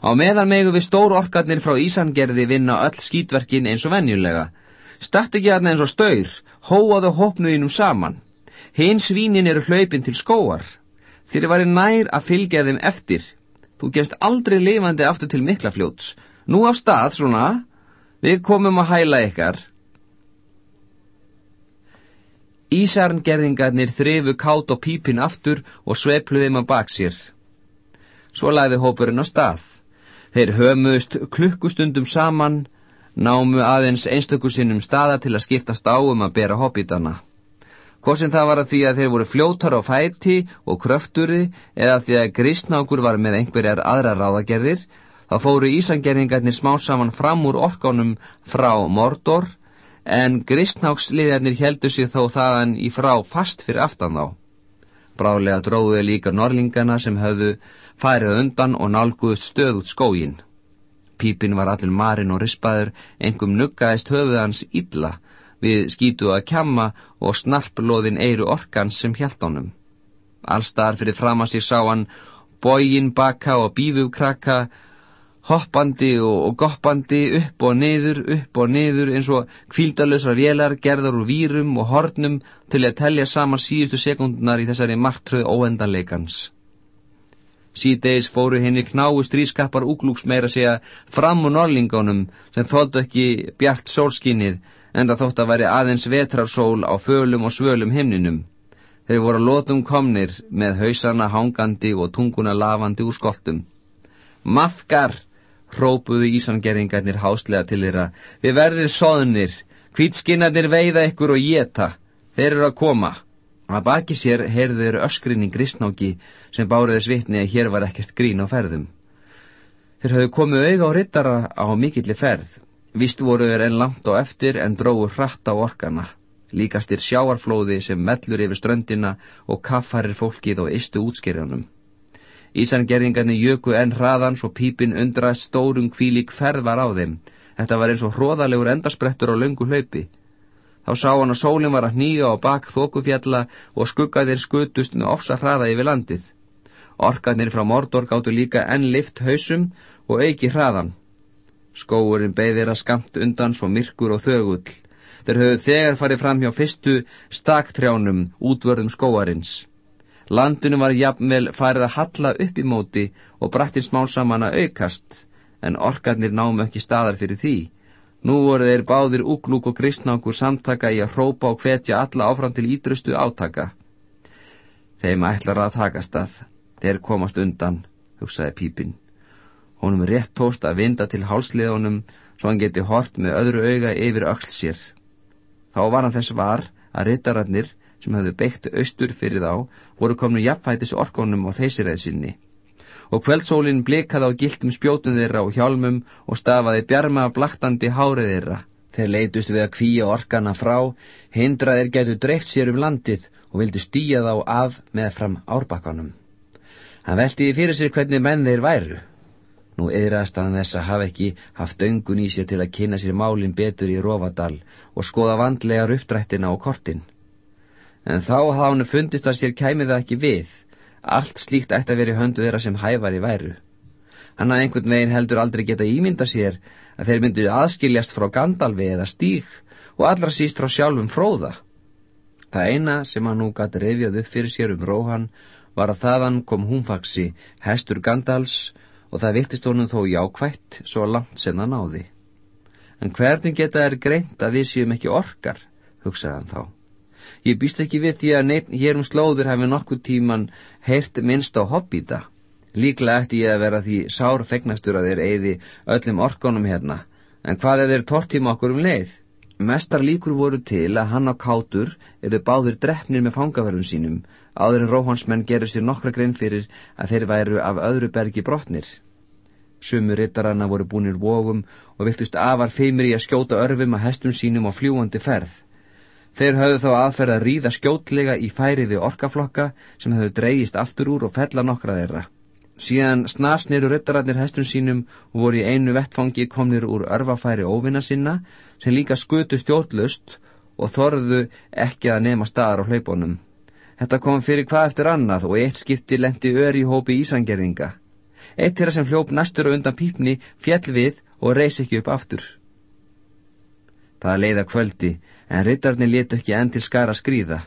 Speaker 1: Á meðan megu við stór orkarnir frá Ísangerði vinna öll skýtverkin eins og venjulega. Start ekki aðna eins og staur, hóaðu hópnuðinum saman. Hinn svínin eru hlaupin til skóar. Þér var nær að fylgja þeim eftir. Þú gerst aldrei lifandi aftur til miklafljóts. Nú á stað, svona, við komum að hæla ykkar. Ísarngerðingarnir þrifu kátt og pípin aftur og sveipluðum að bak sér. Svo læði hópurinn á stað. Þeir hömuðust klukkustundum saman, námu aðeins einstökusinnum staða til að skiptast á um að bera hobbítana. Hvorsin það var að því að þeir voru fljótar á fæti og kröfturi eða því að grísnákur var með einhverjar aðra ráðagerðir, þá fóru Ísarngerðingarnir smá saman fram úr orkánum frá Mordor en gristnáksliðarnir heldur sig þó þaðan í frá fast fyrir aftan þá. Brálega dróðu líka norlingana sem höfðu færið undan og nálguðust stöð út skógin. Pípin var allir marinn og rispaður, engum nuggaðist höfuð hans illa við skítu að kjamma og snarplóðin eiru orkans sem hjælt honum. Allstar fyrir fram að sér sá hann bógin baka og bífugkraka hoppandi og, og goppandi upp og niður, upp og niður eins og kvíldalösra vélar gerðar úr vírum og hornum til að telja saman síðustu sekundunar í þessari martröð óendanleikans. Síðdeis fóru henni knái strískappar úglúks meira segja fram úr norlingunum sem þóttu ekki bjart sólskinnið en það þótt að væri aðeins vetrarsól á fölum og svölum himninum. Þeir voru lótum komnir með hausana hangandi og tunguna lavandi úr skoltum. Maðgar! Hrópuðu ísangerringarnir háslega til þeirra. Við verðir soðnir, hvítskinnarnir veiða ykkur og geta. Þeir eru að koma. Að baki sér heyrðu þeir öskrin í grísnáki sem báruðis vitni að hér var ekkert grín á ferðum. Þeir hafðu komið auga á rittara á mikilli ferð. Vist voru þeir enn langt á eftir en dróðu hratt á orkana. Líkastir sjáarflóði sem mellur yfir ströndina og kaffarir fólkið á istu útskýrjanum. Ísangerðingarnir jöku enn hraðans og pípin undrast stórum kvílík ferð var á þeim. Þetta var eins og hróðalegur endarsprettur á löngu hlaupi. Þá sá hann að sólinn var að nýja á bak þókufjalla og skuggaðir skutust með ofsa hraða yfir landið. Orkanir frá Mordor gáttu líka enn lift hausum og auki hraðan. Skóurinn beðir að skamt undan svo myrkur og þögull. Þeir höfðu þegar farið fram hjá fyrstu staktrjánum útvörðum skóarins. Landinu var jafnvel farið að halla upp í móti og brættin smálsaman að aukast, en orkarnir námu ekki staðar fyrir því. Nú voru þeir báðir úglúk og gristnákur samtaka í að hrópa og hvetja alla áfram til ídrustu átaka. Þeim ætlar að takast að, þeir komast undan, hugsaði Pípin. Honum rétt tóst að vinda til hálsliðunum svo hann geti hort með öðru auga yfir öxl sér. Þá var hann þess var að rittararnir sem höfðu beitt austur fyrir þá voru komnu jafnfætis orkonum og þeysiræði sinni. Og kveldsólinn blikaði á gildum spjótum þeirra og hjálmum og stafaði bjarma blaktandi hárið þeirra. Þeir leitust við að kvíja orkana frá, hindraðir getu dreift sér um landið og vildu stýja þá af með fram árbakkanum. Hann veltiði fyrir sér hvernig menn þeir væru. Nú yðrast hann þess að hafa ekki haft öngun í sér til að kynna sér málinn betur í Rófadal og skoða vandlegar uppdrættina og kortin en þá hafði hann fundist að sér kæmið það ekki við. Allt slíkt ætti að vera í höndu þeirra sem hævar í væru. Hann að einhvern veginn heldur aldrei geta ímynda sér að þeir myndu aðskiljast frá Gandalfi eða Stíg og allra síst frá sjálfum fróða. Það eina sem hann nú gæti reyfjað upp fyrir sér um Róhan var að þaðan kom húnfaksi hestur Gandals og það vittist honum þó jákvætt svo langt sem það náði. En hvernig geta þær greint að við séum ekki orkar, hugsaði hann þá. Ég býst ekki við því að neitt hér um slóður hefði nokkuð tíman heyrt minnst á hobbita. Líklega ætti ég að vera því sár fegnastur að þeir eigði öllum orkonum hérna, en hvað er þeir tortíma okkur um leið? Mestar líkur voru til að hann á kátur eru báður drefnir með fangaverðum sínum, áður en róhansmenn gerur sér nokkra grein fyrir að þeir væru af öðru bergi brotnir. Sumu rittaranna voru búinir vógum og viltust afar feimir í að skjóta örfum að hestum sínum á fljúandi ferð. Þeir höfðu þá aðferð að ríða skjótlega í færi við orkaflokka sem höfðu dreyist aftur úr og fella nokkra þeirra. Síðan snasniru ryttararnir hestum sínum og voru í einu vettfangi komnir úr örfafæri óvinna sinna sem líka skutu stjórnlust og þorðu ekki að nema staðar á hlaupunum. Þetta kom fyrir hvað eftir annað og eitt skipti lendi öri í hópi ísangerðinga. Eitt þeirra sem hljóp næstur og undan pípni fjell við og reys ekki upp aftur. Það leiða kvöldi en ryttararnir letu ekki enn til skara skrýða.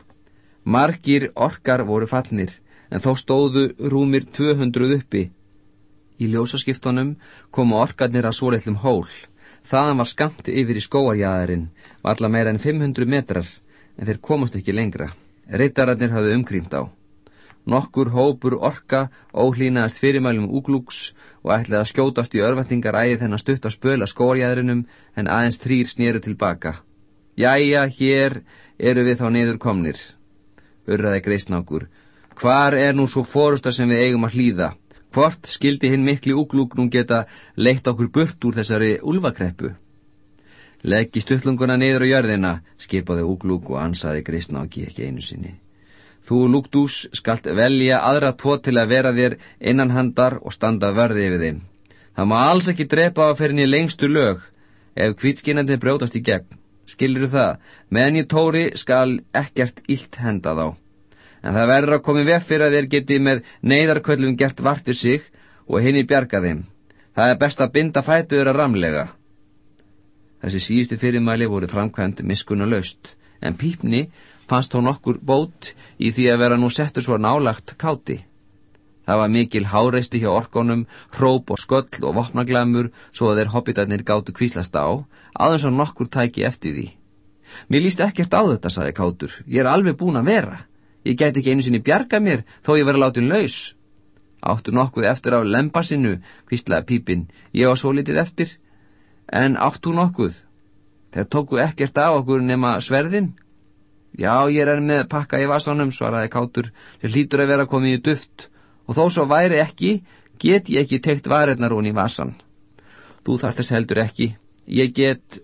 Speaker 1: Margir orkar voru fallnir en þó stóðu rúmir 200 uppi. Í ljósaskiptunum komu orkarnir að svoleitlum hól. Þaðan var skamt yfir í skóarjæðarinn, var alla meira en 500 metrar, en þeir komust ekki lengra. Reittararnir hafðu umkrýnt á. Nokkur hópur orka óhlýnaðast fyrirmælum úglúks og ætlaði að skjótast í örvættingar æði þennan stutt að spöla skóarjæðurinnum en aðeins þrýr snýru tilbaka. Jæja, hér eru við þá niður komnir. Urraði greisnákur. Hvar er nú svo fórusta sem við eigum að hlýða? Hvort skildi hinn mikli úglúk nú geta leitt okkur burt úr þessari ulvakreppu? Leggi stuttlunguna niður á jörðina, skipaði úglúk og ansaði Grisnáki ekki einu sinni. Þú, Lúkdús, skalt velja aðra tvo til að vera þér innanhandar og standa verði yfir þeim. Það má alls ekki drepa á fyrir niður lengstu lög, ef kvítskinnandi brjótast í gegn. Skilur það, meðan ég tóri skal ekkert illt henda þá en það verður að komi vef fyrir að þeir geti með neyðarköllum gert vartu sig og henni bjarga þeim. Það er best að binda fætuður að ramlega. Þessi síðustu fyrirmæli voru framkvæmt miskuna laust, en pípni fannst hún okkur bót í því að vera nú settur svo nálagt káti. Það var mikil háreisti hjá orkonum, hróp og sköll og vopnaglamur svo að þeir hobbitarnir gáttu kvíslast á, aðeins og nokkur tæki eftir því. Mér líst ekkert á þetta, saði kátur, ég er alveg búin að vera. Ég gæti ekki einu sinni bjarga mér þó ég verið látin laus. Áttu nokkuð eftir á lempasinu, hvistlaði pípinn. Ég var svo litið eftir. En áttu nokkuð? Þeir tóku ekkert af okkur nema sverðin. Já, ég er með pakka í vasanum, svaraði kátur. Þeir hlýtur að vera komið í duft. Og þó svo væri ekki, get ég ekki teikt varirnar hún í vasan. Þú þarf þess heldur ekki. Ég get...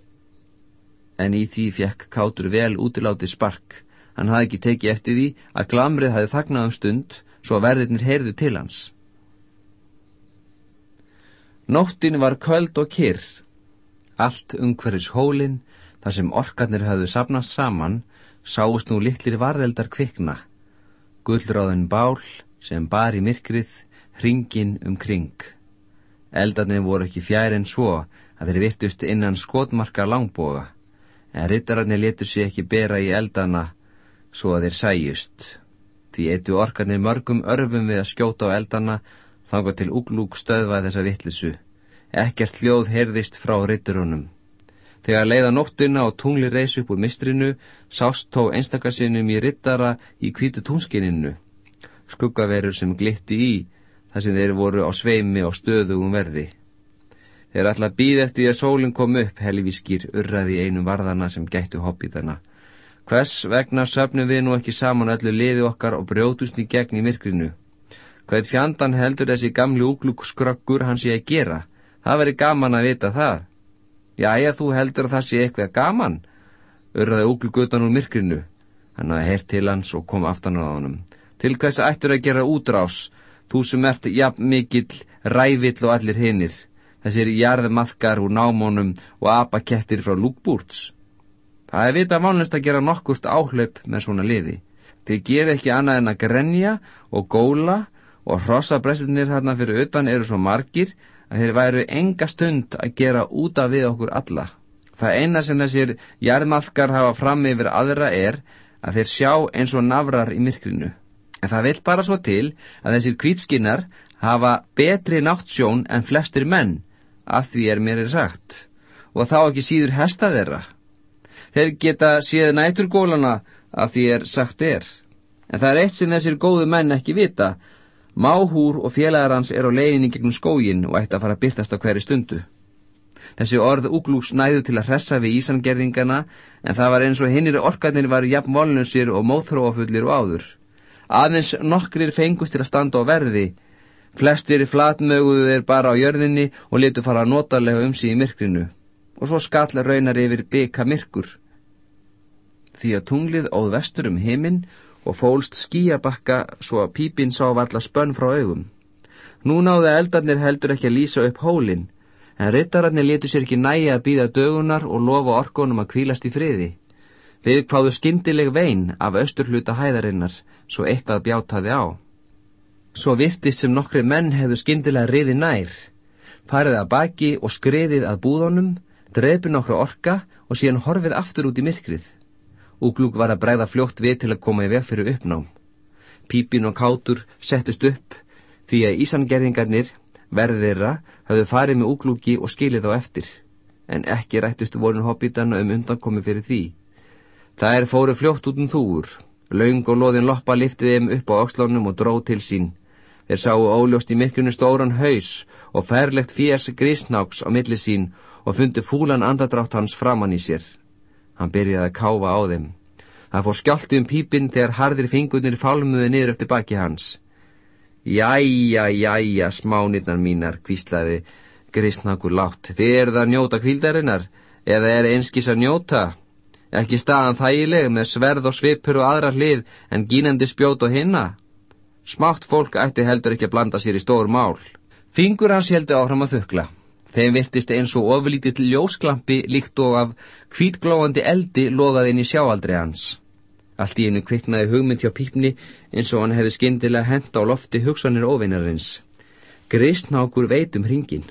Speaker 1: En í því fekk kátur vel útiláti spark. Hann hafði ekki tekið eftir því að glamrið hafði þagnað um stund svo að verðirnir heyrðu til hans. Nóttin var köld og kyrr. Allt umhverjus hólinn, þar sem orkarnir hafðu sapnast saman, sáust nú litlir varðeldar kvikna. Gullráðin bál sem bar í myrkrið, hringin um kring. Eldarnir voru ekki fjær en svo að þeir virtust innan skotmarka langboga, en ryttararnir letur sér ekki bera í eldana svo að þeir sæjust. Því eittu orkarnir mörgum örfum við að skjóta á eldana, þanga til uglúk stöðvað þessa vittlisu. Ekkert hljóð heyrðist frá rytturunum. Þegar leiða nóttina og tungli reys upp úr mistrinu, sást tó einstakarsinnum í ryttara í kvítu túnskininu. Skuggaverur sem glitti í, þar sem þeir voru á sveimi og stöðugum verði. Þeir að býð eftir að sólinn kom upp, helvískir, urraði einum varðana sem gættu hobbítana. Hvers vegna söfnum við nú ekki saman öllu liði okkar og brjótust í gegn í myrkrinu? Hvað fjandan heldur þessi gamli úglúkskröggur hans ég að gera? Það veri gaman að vita það. Jæja, þú heldur að það sé eitthvað gaman? Örraði úglúgutan úr myrkrinu. Hann hafði heyrt til hans og kom aftan á honum. Til hvers ættur að gera útrás? Þú sem ert jafn mikill, rævill og allir hinnir. Þessir jarðmaðkar úr námónum og apakettir frá lúkbúrts. Það er vita vánlist að gera nokkurt áhlaup með svona liði. Þeir gera ekki annað en að grenja og góla og hrossabrestinir þarna fyrir utan eru svo margir að þeir væru enga stund að gera úta við okkur alla. Það eina sem þessir jarðmaðkar hafa fram yfir aðra er að þeir sjá eins og navrar í myrkrinu. En það vil bara svo til að þessir kvítskinnar hafa betri náttsjón en flestir menn, af því er mér er sagt, og þá ekki síður hesta þeirra. Þeir geta séð næturgólana af því er sagt er. En það er eitt sem þessir góðu menn ekki vita. Máhúr og félagar hans er á leiðinni gegnum skógin og ætti að fara að byrtast á hverju stundu. Þessi orð úglúks næðu til að hressa við ísangerðingana en það var eins og hinnir orkarnir varu jafn volnusir og móþróafullir og áður. Aðeins nokkrir fengust til að standa á verði. Flestir flatmöguðu þeir bara á jörðinni og letu fara notalega um í myrkrinu. Og svo skall raunar yfir byka myrkur. Því að tunglið óð vestur um heiminn og fólst skíabakka svo að pípinn sá varla spönn frá augum. Nú náðu eldarnir heldur ekki að lýsa upp hólinn en rittararnir letu sér ekki næja að býða dögunar og lofa orkonum að kvílast í friði. Við kváðu skindileg vein af austurhluta hæðarinnar, svo eitthvað bjátaði á. Svo virtist sem nokkri menn hefðu skindilega riði nær, farið að baki og skriðið að búðunum, drefi nokkru orka og síðan horfið aftur út í myrkrið. Úglúk var að bregða fljótt við til að koma í veg fyrir uppnám. Pípin og kátur settust upp því að ísangerðingarnir Verðirra hafðu farið með úglúki og skilið á eftir, en ekki rættust vorin hobbítana um undankomi fyrir því. Það er fóru fljótt út um þúur, laung og loðin loppa liftið þeim upp á ákslánum og dróð til sín. Þeir sáu óljóst í myrkunni stóran haus og færlegt fjers grísnáks á milli sín og fundi fúlan andadrátt hans framann í sér. Hann byrjaði að káfa á þeim. Það fór skjálti um pípinn þegar harðir fingurnir fálmuði niður eftir baki hans. Jæja, jæja, smánirnar mínar, kvíslaði grísnakur látt. Þið eruð að njóta kvíldarinnar, eða er einskis að njóta? Ekki staðan þægileg með sverð og svipur og aðra hlið en gínandi spjót og hinna? Smátt fólk ætti heldur ekki að blanda sér í stór mál. Fingur hans heldur áhram að þukla. Þeim virtist eins og oflítið ljósklampi líkt og af kvítglóandi eldi loðað inn í sjáaldri hans. Allt í einu kviknaði hugmynd hjá pípni eins og hann hefði skindilega henda á lofti hugsanir ofinnarins. Gristnákur veit um hringin.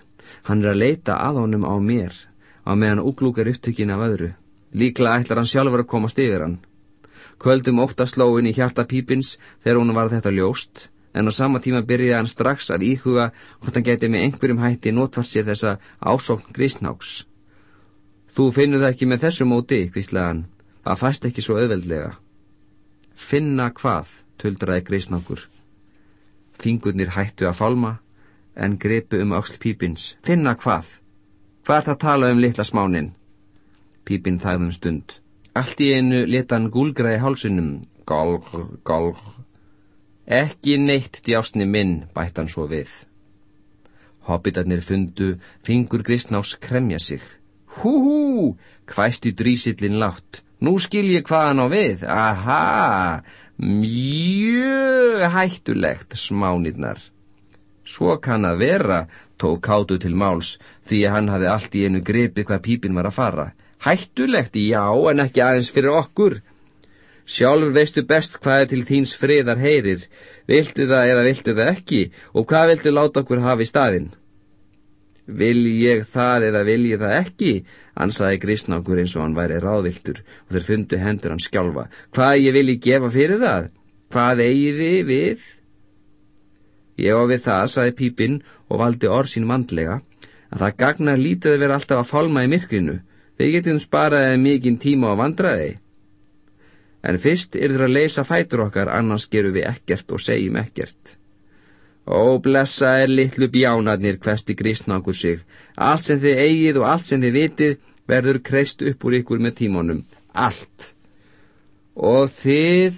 Speaker 1: Hann er að leita að honum á mér, á meðan úglúkar upptökin af öðru. Líklega ætlar hann sjálfur að komast yfir hann. Kvöldum ótt að slóin í hjarta pípins þegar hún var þetta ljóst, en á sama tíma byrjaði hann strax að íhuga hvort hann geti með einhverjum hætti notfart sér þessa ásókn gristnáks. Þú finnur það ekki með þessu móti, hvíslaði hann. Það fæst ekki svo auðveldlega. Finna hvað, tuldraði grísnákur. Fingurnir hættu að falma, en gripu um auksl pípins. Finna hvað? Hvað er það að tala um litla smánin? Pípin þægðum stund. Allt í einu letan gúlgraði hálsunum. Gálg, gálg. Ekki neitt djásni minn, bætt hann svo við. Hobbitarnir fundu fingur grísnás kremja sig. Hú hvæsti drísillin látt. Nú skil ég hvað hann á við. Aha, mjög hættulegt, smánirnar. Svo kann að vera, tók kátu til máls, því að hann hafi allt í einu grepið hvað pípin var að fara. Hættulegt, já, en ekki aðeins fyrir okkur. Sjálfur veistu best hvað er til þíns friðar heyrir. Viltu það eða viltu það ekki, og hvað viltu láta okkur hafa í staðinn? Vil ég það eða vil ég það ekki? Ansaði grísnákur eins og hann væri ráðviltur og þeir fundu hendur hann skjálfa. Hvað ég vil ég gefa fyrir það? Hvað eigi þið við? Ég á við það, saði pípinn og valdi orð sín vandlega, að það gagnar lítið að vera alltaf að fálma í myrkrinu. Við getum sparaðið mikinn tíma á vandraði. En fyrst er það að leysa fætur okkar, annars gerum við ekkert og segjum ekkert. Ó, blessa er litlu bjánarnir, hvesti grísnákur sig. Allt sem þið eigið og allt sem þið vitið verður kreist upp úr ykkur með tímonum. Allt. Og þið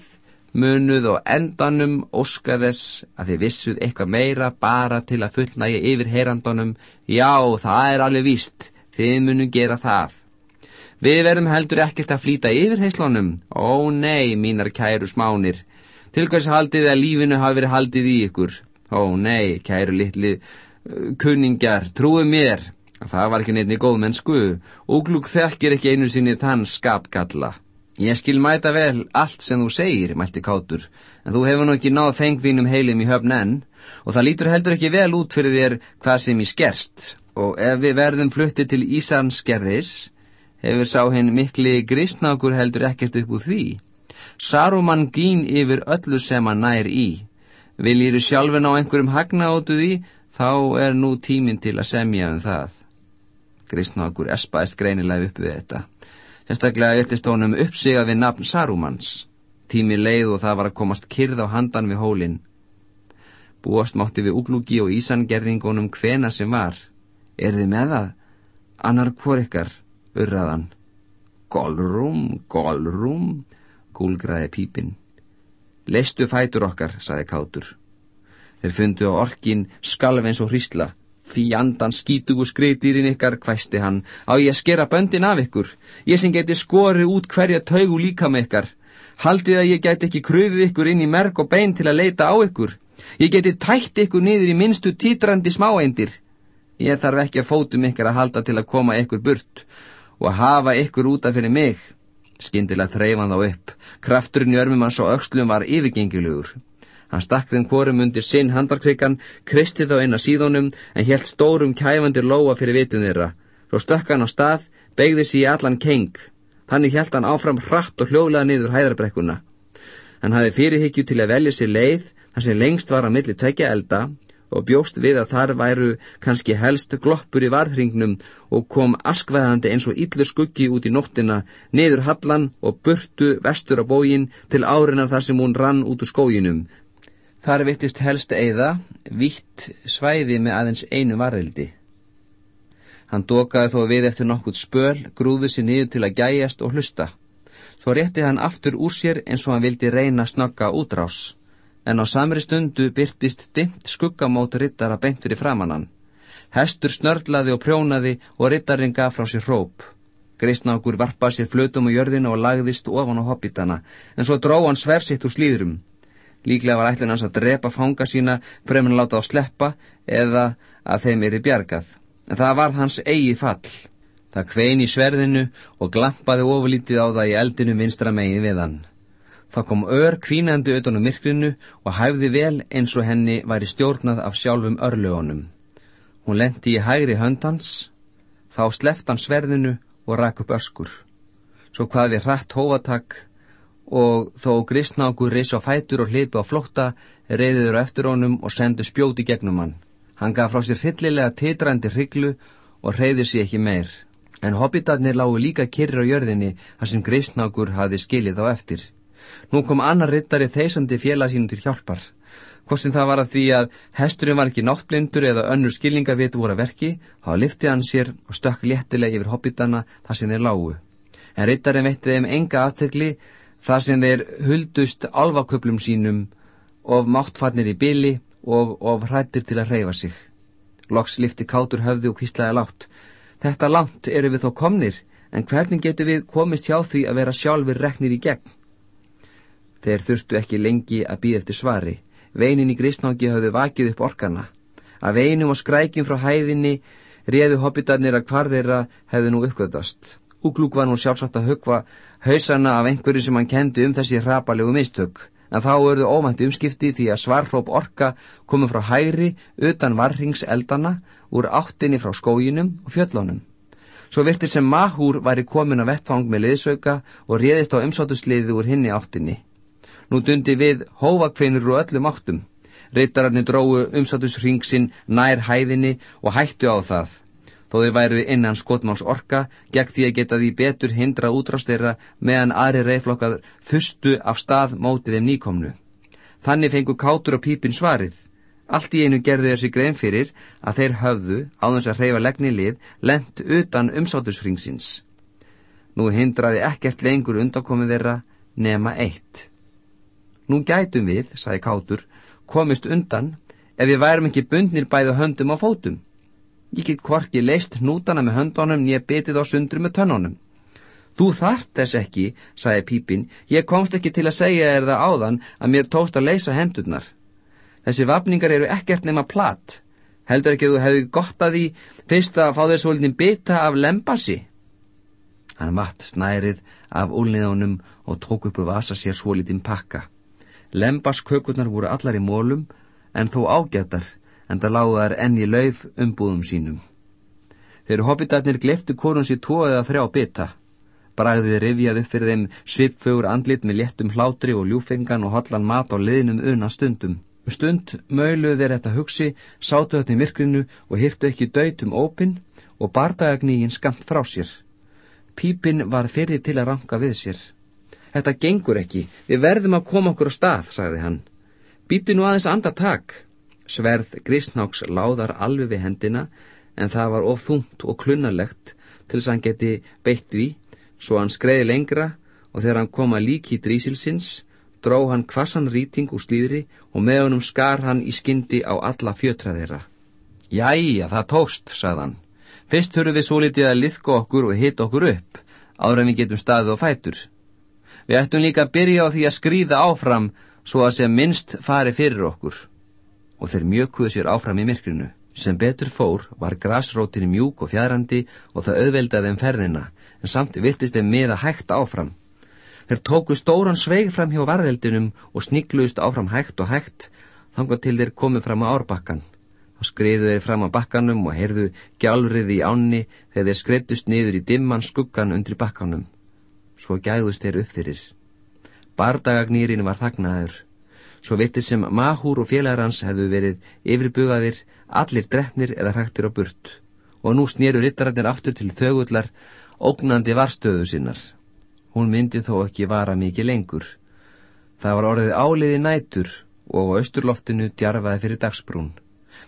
Speaker 1: munuð og endanum óska þess að þið vissuð eitthvað meira bara til að fullnægi yfir heyrandunum. Já, það er alveg víst. Þið munu gera það. Við verðum heldur ekkert að flýta yfir heislunum. Ó nei, mínar kæru smánir. Til hvers haldið að lífinu hafi verið haldið í ykkur? Ó nei, kæru litli uh, kunningjar, trúi mér, það var ekki í góð mennsku, úglúk þekkir ekki einu sinni þann skapgalla. Ég skil mæta vel allt sem þú segir, mælti kátur, en þú hefur nú ekki náð fengvínum heilum í höfn enn, og það lítur heldur ekki vel út fyrir þér hvað sem í skerst, og ef við verðum flutti til Ísanskerðis, hefur sá henn mikli grísnákur heldur ekkert upp úr því. Saruman gín yfir öllu sem hann nær í. Viljir sjálfin á einhverjum hagna áttu því, þá er nú tíminn til að semja um það. Kristnákur espaðist greinilega upp við þetta. Sérstaklega virtist honum uppsiga við nafn Sarumans. Tími leið og það var að komast kyrð á handan við hólinn. Búast mátti við úglúki og ísangerðingunum hvena sem var. Er þið með það? Annar hvor ykkar, urraðan. Golrúm, golrúm, gúlgraði pípinn. Leistu fætur okkar, saði kátur. Þeir fundu á orkin skalv eins og hrísla. Fjandan skítugu skreitýrin ykkar, hvæsti hann, á ég að skera böndin af ykkur. Ég sem geti skorið út hverja taugu líka með ykkar. Haldið að ég geti ekki kröfið ykkur inn í merk og bein til að leita á ykkur. Ég geti tætt ykkur niður í minnstu títrandi smáeindir. Ég þarf ekki að fótum ykkar að halda til að koma ykkur burt og hafa ykkur útaf fyrir mig. Skindilega þreifan þá upp. Krafturinn í örmum hans og aukslum var yfirgengilugur. Hann stakk þeim hvorum undir sinn handarkrikkan, kristi þá að síðunum en helt stórum kæfandir lóa fyrir vitun þeirra. Svo stökk hann á stað, beigði sér í allan keng. Þannig helt hann áfram hratt og hljóðlega niður hæðarbrekkuna. Hann hafi fyrirhyggju til að velja sér leið, þar sem lengst var að milli tvekja elda og bjóst við að þar væru kannski helst gloppur í varðringnum og kom askveðandi eins og yllur skuggi út í nóttina, niður hallan og burtu vestur á bógin til árinar þar sem hún rann út úr skóginum, Þar vittist helst eiða, vitt svæði með aðeins einu varðildi. Hann dokaði þó við eftir nokkurt spöl, grúði sér niður til að gæjast og hlusta. Svo rétti hann aftur úr sér eins og hann vildi reyna snögga útrás. En á samri stundu byrtist dimt skuggamót rittara beint fyrir framannan. Hestur snörlaði og prjónaði og rittarinn gaf frá sér hróp. Greisnákur varpaði sér flötum á jörðina og lagðist ofan á hobbitana, en svo dró hann sversitt úr slíðrum. Líklega var ætlun hans að drepa fanga sína fremur láta á sleppa eða að þeim eri bjargað. En það varð hans eigi fall. Það kvein í sverðinu og glampaði ofurlítið á það í eldinu vinstra megin við hann. Það kom ör kvínandi utanum myrkrinu og hæfði vel eins og henni væri stjórnað af sjálfum örlugunum. Hún lendi í hægri höndans, þá sleft hann sverðinu og rak upp öskur. Svo hvað við hratt hófatak og þó gristnákur reys á fætur og hlipi á flótta reyðiður eftir honum og sendu spjóti gegnum hann. Hann gaf frá sér hryllilega titrandi hryglu og reyði sér ekki meir. En hobbitarnir lágu líka kyrri á jörðinni þar sem gristnákur hafi skilið á eftir. Nú kom annar rittari þeisandi félag sínum til hjálpar. Hvostin það var að því að hesturinn var ekki náttblindur eða önnur skilningavitu voru að verki, þá lifti hann sér og stökk léttilega yfir hobbitana þar sem þeir lágu. En rittarinn veitti þeim enga aðtegli þar sem þeir huldust alvaköplum sínum of máttfarnir í byli og of hrættir til að hreyfa sig. Loks lifti kátur höfði og kvíslaði látt. Þetta langt eru við þó komnir, en hvernig getur við komist hjá því að vera sjálfur reknir í gegn? Þeir þurftu ekki lengi að býða eftir svari. Veinin í grísnáki hafðu vakið upp orkana. Að veinum og skrækjum frá hæðinni réðu hobbitarnir að hvar þeirra hefðu nú uppgöðast. Úglúk var nú sjálfsagt að hugva hausana af einhverju sem hann kendi um þessi hrapalegu mistök, en þá örðu ómænt umskipti því að svarhróp orka komið frá hæri utan varringseldana úr áttinni frá skóginum og fjöllónum. Svo virti sem Mahúr væri komin að vettfang með liðsauka og réðist á umsátusliði úr hinni áttinni. Nú dundi við hóvakveinur úr öllum áttum. Rittararnir dróu umsátusringsinn nær hæðinni og hættu á það þó þeir væru innan skotmáls orka gegn því að geta því betur hindra útrásteira meðan aðri reyflokkar þustu af stað mótið þeim nýkomnu. Þannig fengu kátur og pípin svarið. Allt í einu gerðu þessi grein fyrir að þeir höfðu, á þess að hreyfa legni lið, lent utan umsátusringsins. Nú hindraði ekkert lengur undakomið þeirra nema eitt. Nú gætum við, sagði kátur, komist undan ef við værum ekki bundnir bæðu höndum á fótum. Ég get kvorki leist hnútana með höndunum nýja betið á sundru með tönnunum. Þú þart þess ekki, sagði Pípin, ég komst ekki til að segja þér það áðan að mér tóst að leysa hendurnar. Þessi vapningar eru ekkert nema platt. Heldur ekki þú hefði gott að því fyrst að fá þér svolítið bita af lembasi? Hann vatt snærið af úlniðunum og tók upp og vasa sér svolítið pakka. Lembaskökurnar voru allar í mólum en þó ágættar en það lágu þar enn í lauf umbúðum sínum. Þegar hobbitarnir gleftu korun sér tvo eða þrjá bita. Bragðið rifjaði upp fyrir þeim svipfögur andlit með léttum hlátri og ljúfengan og hotlan mat á liðnum unna stundum. Um stund möluð þeir þetta hugsi, sátu þetta í myrkrinu og hýrtu ekki döytum ópin og bardagagnígin skamt frá sér. Pípin var fyrir til að ranka við sér. Þetta gengur ekki, við verðum að koma okkur á stað, sagði hann. Býti nú aðeins andartak. Sverð Grísnáks láðar alveg við hendina en það var of þungt og klunnalegt til þess að hann geti beitt við svo hann skreiði lengra og þegar hann kom að líki drísilsins, dró hann kvassan rýting úr slíðri og með honum skar hann í skyndi á alla fjötra þeirra. Jæja, það tókst, sagðan. Fyrst höfum við svo litið að liðka okkur og hitta okkur upp, áður en við getum staðið og fætur. Við ættum líka að byrja á því að skrýða áfram svo að sem minnst fari fyrir okkur. Og þeir mjökuðu sér áfram í myrkrinu. Sem betur fór var grasrótinni mjúk og fjærandi og það auðveldaði þeim ferðina, en samt virtist þeim með að hægt áfram. Þeir tóku stóran sveig fram hjá varðeldinum og sníkluðist áfram hægt og hægt, þangað til þeir komið fram á árbakkan. Þá skriðu þeir fram á bakkanum og heyrðu gjálriði í ánni þegar þeir skreittust niður í dimman skuggan undir bakkanum. Svo gæðust þeir upp fyrir. Bardagagnýrin var þagnaður. Svo vitið sem Mahúr og félagar hans hefðu verið yfirbugaðir, allir drefnir eða hrættir á burt. Og nú snýru rittararnir aftur til þögullar ógnandi varstöðu sinnar. Hún myndi þó ekki vara mikið lengur. Það var orðið áliði nætur og á austurloftinu djarfaði fyrir dagsbrún.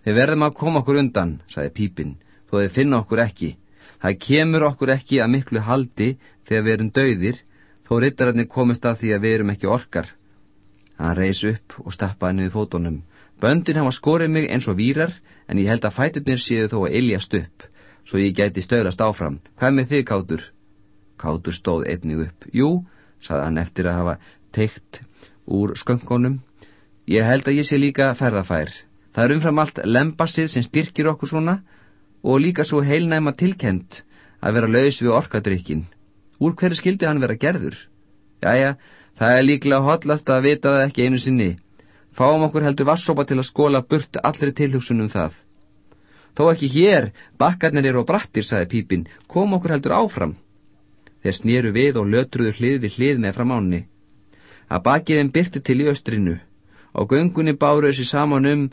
Speaker 1: Við verðum að koma okkur undan, saði Pípinn, þó þið finna okkur ekki. Það kemur okkur ekki að miklu haldi þegar við erum dauðir, þó rittararnir komist að því að við erum ekki orkar. Hann reys upp og stappaði niður fótonum. Böndin hafa skorið mig eins og výrar, en ég held að fæturnir séu þó að iljast upp svo ég gæti stöðrast áfram. Hvað með þig, Kátur? Kátur stóð einnig upp. Jú, saði hann eftir að hafa teikt úr skönkonum. Ég held að ég sé líka ferðafær. Það er umfram allt lembassið sem styrkir okkur svona og líka svo heilnæma tilkend að vera laus við orkadrykkin. Úr hverju skildi hann vera gerður? Jæja, það er líklega hotlast að vita það ekki einu sinni. Fáum okkur heldur vassopa til að skóla burt allri tilhugsunum það. Þó ekki hér, bakkarnir eru á brattir, saði Pípin, kom okkur heldur áfram. Þeir snýru við og lötruðu hlið við hlið með fram ánni. Að bakiðin byrti til í östrinu og göngunni báru þessi saman um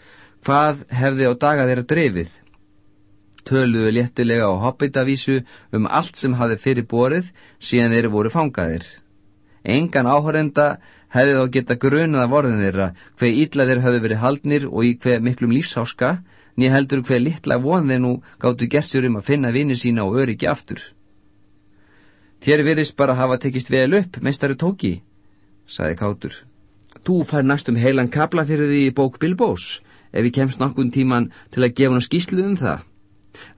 Speaker 1: hvað hefði á daga þeirra drefið. Töluðu léttilega á hobbitavísu um allt sem hafi fyrir borið síðan þeirri voru fangaðir. Engan áhörenda hefði þá geta grunað af orðin þeirra hver ítla þeir hafi verið haldnir og í hver miklum lífsháska nýja heldur hver litla von þeir nú gáttu gestur um að finna vini sína og öryggi aftur. Þér virðist bara hafa tekist vel upp, meistari tóki, saði Kátur. Þú fær næstum heilan kabla fyrir því í bók Bilbós, ef ég kemst nokkun tíman til að gefa hann skýslu um það.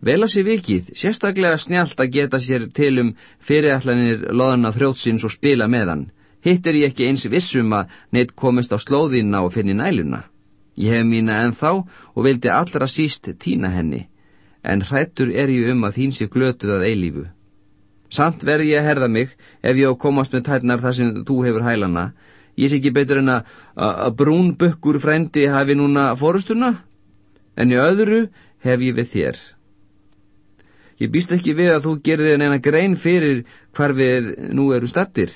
Speaker 1: Vel að sé vikið, sérstaklega snjált að geta sér til um fyrirætlanir loðana þrjótsins og spila með hann. Hitt er ég ekki eins vissum að neitt komist á slóðina og finni næluna. Ég hef mína ennþá og vildi allra síst týna henni, en hrættur er ég um að þín sé glötuð að eilífu. Samt verð ég að herða mig ef ég á komast með tærnar þar sem þú hefur hælana. Ég sé ekki betur en að brún bukkur frendi hafi núna fórustuna, en í öðru hef ég við þér. Ég býst ekki við að þú gerði en eina grein fyrir hvar við nú eru stattir,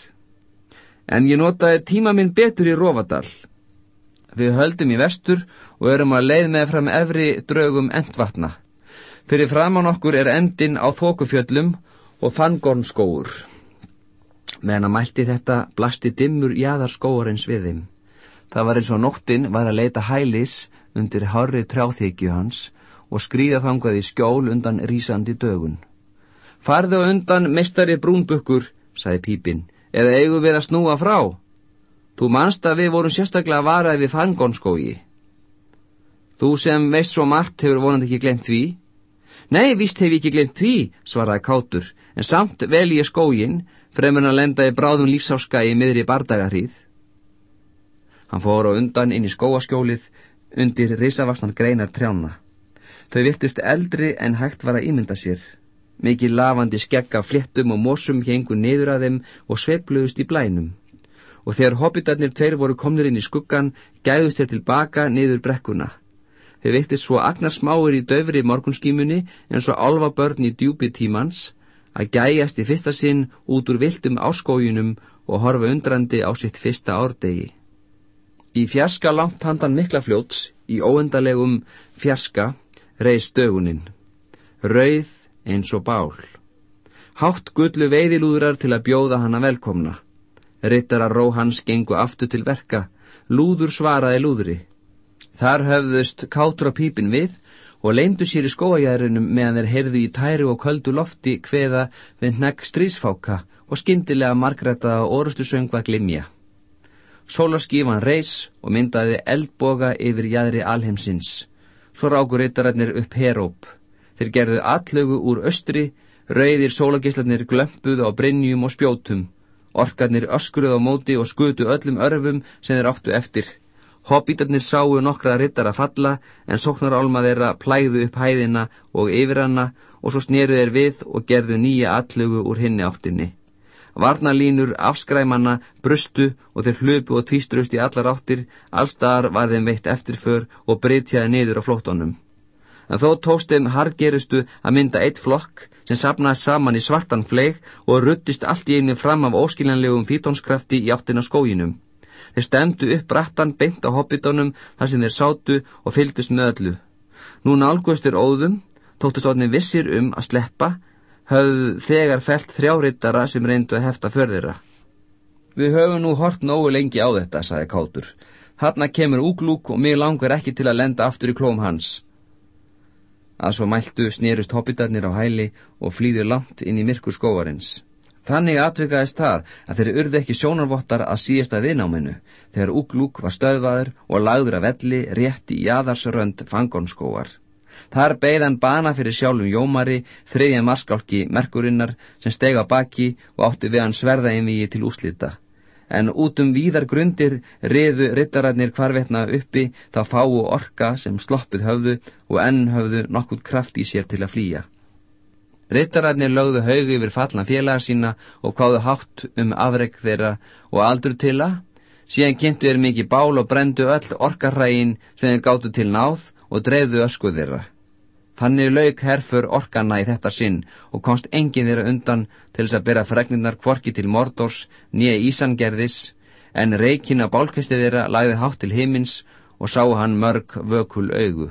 Speaker 1: en ég notaði tíma minn betur í Rófadal. Við höldum í vestur og erum að leið með fram efri draugum endvatna. Fyrir framann okkur er endin á þókufjöllum og fangornskóur. Meðan að mælti þetta blasti dimmur jæðarskóarins við þeim. Það var eins og nóttin var að leita hælis undir harri trjáþykju hans og skrýða þangað í skjól undan rísandi dögun. Farðu undan mestari brúnbukkur, sagði Pípin, eða eigum við að snúa frá? Þú manst að við vorum sérstaklega varaði við fangonskógi. Þú sem veist svo margt hefur vonandi ekki glemt því. Nei, víst hef ég ekki glemt því, svaraði Kátur, en samt vel ég skógin, fremur að lenda í bráðum lífsáska í miðri bardagarhríð. Hann fór á undan inn í skóaskjólið undir risavastan greinar trjána. Þau virtist eldri en hægt var að ímynda sér. Mikið lavandi skegga fléttum og mósum hengu niður að þeim og sveipluðust í blænum og þegar hobbitarnir tveir voru komnir inn í skuggan, gæðust þeir tilbaka niður brekkuna. Þeir veiktist svo agnar smáir í döfri morgunskímunni en svo alva börn í djúpi tímans að gæjast í fyrsta sinn út úr viltum áskójunum og horfa undrandi á sitt fyrsta árdegi. Í fjarska langt handan mikla fljóts, í óendalegum fjarska, reys döguninn. Rauð eins og bál. Hátt gullu veiðilúðrar til að bjóða hana velkomna. Rittara ró hans gengu aftur til verka, lúður svaraði lúðri. Þar höfðust kátur á pípin við og leyndu sér í skóajæðrinum meðan þeir heyrðu í tæri og köldu lofti hveða við hnegg strísfáka og skyndilega margrætaða orustu söngva glimja. Sólaskífan reys og myndaði eldboga yfir jæðri alheimsins. Svo rákur yttararnir upp heróp. Þeir gerðu allögu úr östri, rauðir sólagislarnir glömpuðu á brinnjum og spjótum. Orkarnir öskruð á móti og skutu öllum örfum sem þeir áttu eftir. Hobbitarnir sáu nokkra rittar að falla en sóknarálma þeirra plæðu upp hæðina og yfir hana og svo sneruð þeir við og gerðu nýja allugu úr hinni áttinni. Varnalínur afskræmanna brustu og þeir hlupu og tvístrust í allar áttir, allstaðar var þeim veitt eftirför og breytjaði niður á flóttonum. En þó tókst þeim hargerustu að mynda eitt flokk sem sapnaði saman í svartan fleig og ruttist allt í einu fram af óskiljanlegum fítónskrafti í áttina skóginum. Þeir stemdu upp brattan beint á hobbitónum þar sem þeir sátu og fyldust með öllu. Nú nálgustur óðum, tóttust orðin vissir um að sleppa, höfðu þegar felt þrjárittara sem reyndu að hefta förðira. Við höfum nú hort nógu lengi á þetta, saði Kátur. Hanna kemur úglúk og mig langar ekki til að lenda aftur í klóm hans. Að svo mæltu snýrust hobbitarnir á hæli og flýður langt inn í myrkur skóarins. Þannig atvikaðist það að þeir urðu ekki sjónarvottar að síðasta viðnáminu þegar úglúk var stöðvaður og lagður að velli rétt í jaðarsrönd fangonskóar. Þar beigðan bana fyrir sjálfum Jómari, þriðja marskálki Merkurinnar sem steg á baki og átti við hann sverða einvigi til úslita. En út um víðar grundir riðu rittararnir hvarvetna uppi þá fáu orka sem sloppið höfðu og enn höfðu nokkurt kraft í sér til að flýja. Rittararnir lögðu haug yfir fallna félagar sína og hvaðu hátt um afreg þeirra og aldur til að, síðan kynntu þeir mikið bál og brendu öll orkarrægin sem þeir gáttu til náð og dreifðu ösku þeirra. Þannig lauk herfur orkana í þetta sinn og komst engin þeirra undan til þess að bera fregnirnar kvorki til Mordors nýja Ísangerðis en reikina bálkesti þeirra lagði hátt til himins og sá hann mörg vökul augu.